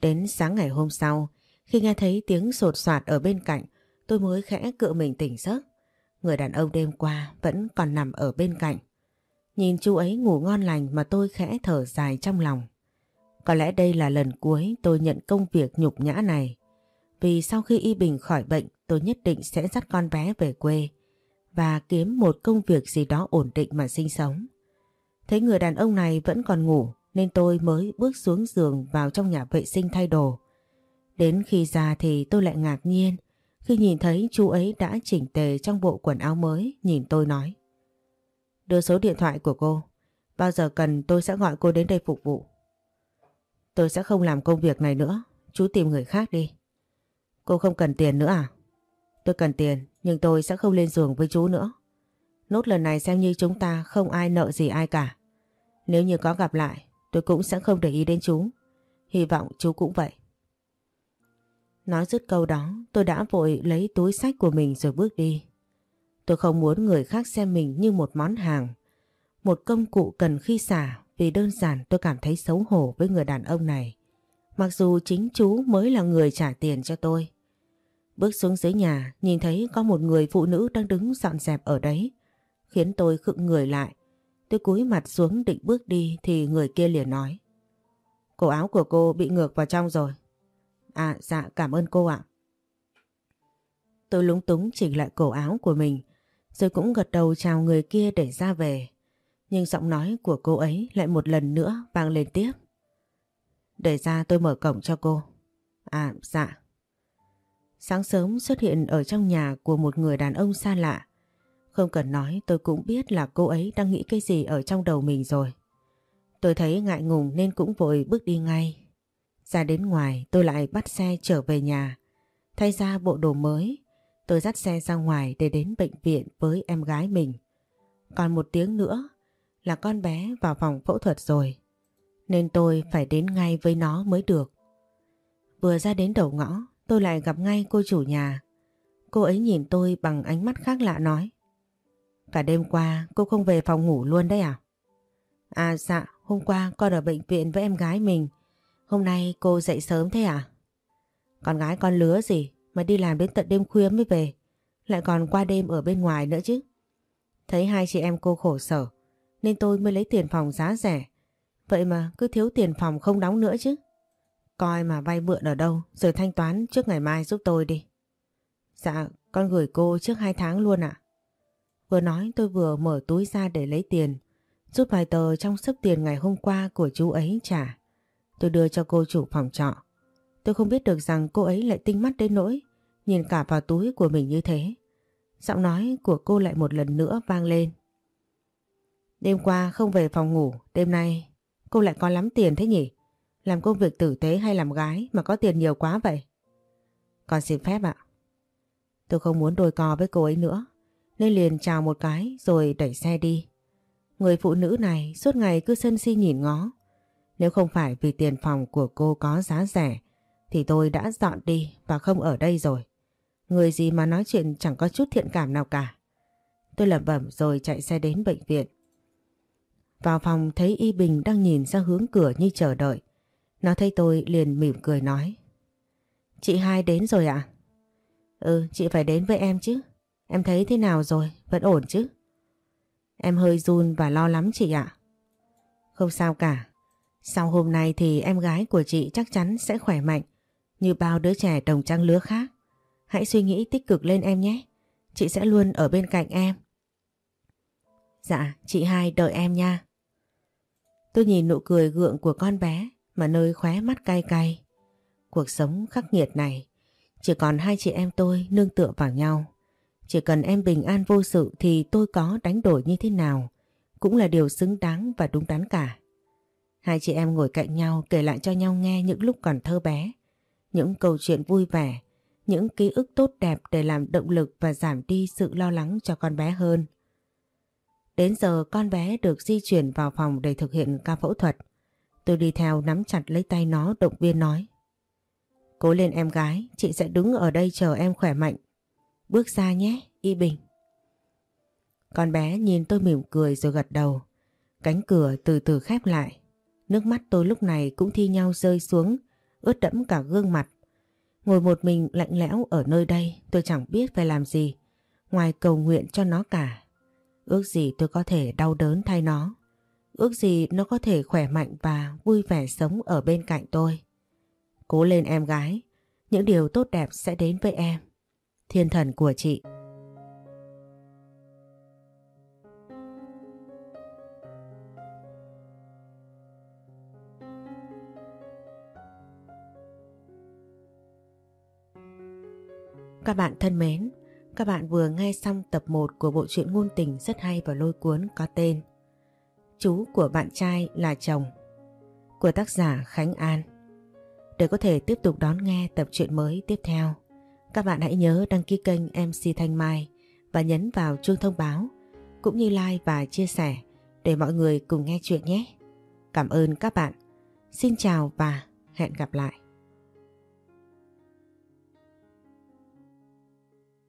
Đến sáng ngày hôm sau, khi nghe thấy tiếng sột soạt ở bên cạnh, tôi mới khẽ cựa mình tỉnh giấc. Người đàn ông đêm qua vẫn còn nằm ở bên cạnh. Nhìn chú ấy ngủ ngon lành mà tôi khẽ thở dài trong lòng. Có lẽ đây là lần cuối tôi nhận công việc nhục nhã này. Vì sau khi Y Bình khỏi bệnh tôi nhất định sẽ dắt con bé về quê và kiếm một công việc gì đó ổn định mà sinh sống. Thấy người đàn ông này vẫn còn ngủ nên tôi mới bước xuống giường vào trong nhà vệ sinh thay đồ. Đến khi ra thì tôi lại ngạc nhiên khi nhìn thấy chú ấy đã chỉnh tề trong bộ quần áo mới, nhìn tôi nói. Đưa số điện thoại của cô. Bao giờ cần tôi sẽ gọi cô đến đây phục vụ. Tôi sẽ không làm công việc này nữa. Chú tìm người khác đi. Cô không cần tiền nữa à? Tôi cần tiền, nhưng tôi sẽ không lên giường với chú nữa. Nốt lần này xem như chúng ta không ai nợ gì ai cả. Nếu như có gặp lại, tôi cũng sẽ không để ý đến chú. Hy vọng chú cũng vậy. Nói dứt câu đó, tôi đã vội lấy túi sách của mình rồi bước đi. Tôi không muốn người khác xem mình như một món hàng. Một công cụ cần khi xả, vì đơn giản tôi cảm thấy xấu hổ với người đàn ông này. Mặc dù chính chú mới là người trả tiền cho tôi. Bước xuống dưới nhà, nhìn thấy có một người phụ nữ đang đứng dọn dẹp ở đấy. Khiến tôi khựng người lại. Tôi cúi mặt xuống định bước đi thì người kia liền nói. Cổ áo của cô bị ngược vào trong rồi. À dạ cảm ơn cô ạ. Tôi lúng túng chỉnh lại cổ áo của mình, rồi cũng gật đầu chào người kia để ra về. Nhưng giọng nói của cô ấy lại một lần nữa vang lên tiếp. Để ra tôi mở cổng cho cô. À dạ. Sáng sớm xuất hiện ở trong nhà của một người đàn ông xa lạ. Không cần nói, tôi cũng biết là cô ấy đang nghĩ cái gì ở trong đầu mình rồi. Tôi thấy ngại ngùng nên cũng vội bước đi ngay. Ra đến ngoài tôi lại bắt xe trở về nhà. Thay ra bộ đồ mới Tôi dắt xe ra ngoài để đến bệnh viện với em gái mình. Còn một tiếng nữa là con bé vào phòng phẫu thuật rồi. Nên tôi phải đến ngay với nó mới được. Vừa ra đến đầu ngõ, tôi lại gặp ngay cô chủ nhà. Cô ấy nhìn tôi bằng ánh mắt khác lạ nói. Cả đêm qua cô không về phòng ngủ luôn đấy à? À dạ, hôm qua con ở bệnh viện với em gái mình. Hôm nay cô dậy sớm thế à? Con gái con lứa gì? mà đi làm đến tận đêm khuya mới về. Lại còn qua đêm ở bên ngoài nữa chứ. Thấy hai chị em cô khổ sở nên tôi mới lấy tiền phòng giá rẻ. Vậy mà cứ thiếu tiền phòng không đóng nữa chứ. Coi mà vay mượn ở đâu rồi thanh toán trước ngày mai giúp tôi đi. Dạ, con gửi cô trước hai tháng luôn ạ. Vừa nói tôi vừa mở túi ra để lấy tiền, rút vài tờ trong sấp tiền ngày hôm qua của chú ấy trả. Tôi đưa cho cô chủ phòng trọ. Tôi không biết được rằng cô ấy lại tinh mắt đến nỗi nhìn cả vào túi của mình như thế. Giọng nói của cô lại một lần nữa vang lên. Đêm qua không về phòng ngủ, đêm nay cô lại có lắm tiền thế nhỉ? Làm công việc tử tế hay làm gái mà có tiền nhiều quá vậy? Con xin phép ạ. Tôi không muốn đôi co với cô ấy nữa, nên liền chào một cái rồi đẩy xe đi. Người phụ nữ này suốt ngày cứ sân si nhìn ngó. Nếu không phải vì tiền phòng của cô có giá rẻ, thì tôi đã dọn đi và không ở đây rồi. Người gì mà nói chuyện chẳng có chút thiện cảm nào cả. Tôi lẩm bẩm rồi chạy xe đến bệnh viện. Vào phòng thấy Y Bình đang nhìn ra hướng cửa như chờ đợi. Nó thấy tôi liền mỉm cười nói. Chị hai đến rồi ạ? Ừ, chị phải đến với em chứ. Em thấy thế nào rồi? Vẫn ổn chứ? Em hơi run và lo lắm chị ạ. Không sao cả. Sau hôm nay thì em gái của chị chắc chắn sẽ khỏe mạnh như bao đứa trẻ đồng trang lứa khác. Hãy suy nghĩ tích cực lên em nhé. Chị sẽ luôn ở bên cạnh em. Dạ, chị hai đợi em nha. Tôi nhìn nụ cười gượng của con bé mà nơi khóe mắt cay cay. Cuộc sống khắc nghiệt này, chỉ còn hai chị em tôi nương tựa vào nhau. Chỉ cần em bình an vô sự thì tôi có đánh đổi như thế nào cũng là điều xứng đáng và đúng đắn cả. Hai chị em ngồi cạnh nhau kể lại cho nhau nghe những lúc còn thơ bé, những câu chuyện vui vẻ, những ký ức tốt đẹp để làm động lực và giảm đi sự lo lắng cho con bé hơn. Đến giờ con bé được di chuyển vào phòng để thực hiện ca phẫu thuật. Tôi đi theo nắm chặt lấy tay nó động viên nói. Cố lên em gái, chị sẽ đứng ở đây chờ em khỏe mạnh. Bước ra nhé, Y Bình. Con bé nhìn tôi mỉm cười rồi gật đầu. Cánh cửa từ từ khép lại. Nước mắt tôi lúc này cũng thi nhau rơi xuống, ướt đẫm cả gương mặt. Ngồi một mình lạnh lẽo ở nơi đây tôi chẳng biết phải làm gì. Ngoài cầu nguyện cho nó cả. Ước gì tôi có thể đau đớn thay nó. Ước gì nó có thể khỏe mạnh và vui vẻ sống ở bên cạnh tôi. Cố lên em gái, những điều tốt đẹp sẽ đến với em. Thiên thần của chị. Các bạn thân mến, các bạn vừa nghe xong tập 1 của bộ truyện ngôn tình rất hay và lôi cuốn có tên Chú của bạn trai là chồng của tác giả Khánh An. Để có thể tiếp tục đón nghe tập truyện mới tiếp theo, các bạn hãy nhớ đăng ký kênh MC Thanh Mai và nhấn vào chuông thông báo cũng như like và chia sẻ để mọi người cùng nghe chuyện nhé. Cảm ơn các bạn. Xin chào và hẹn gặp lại.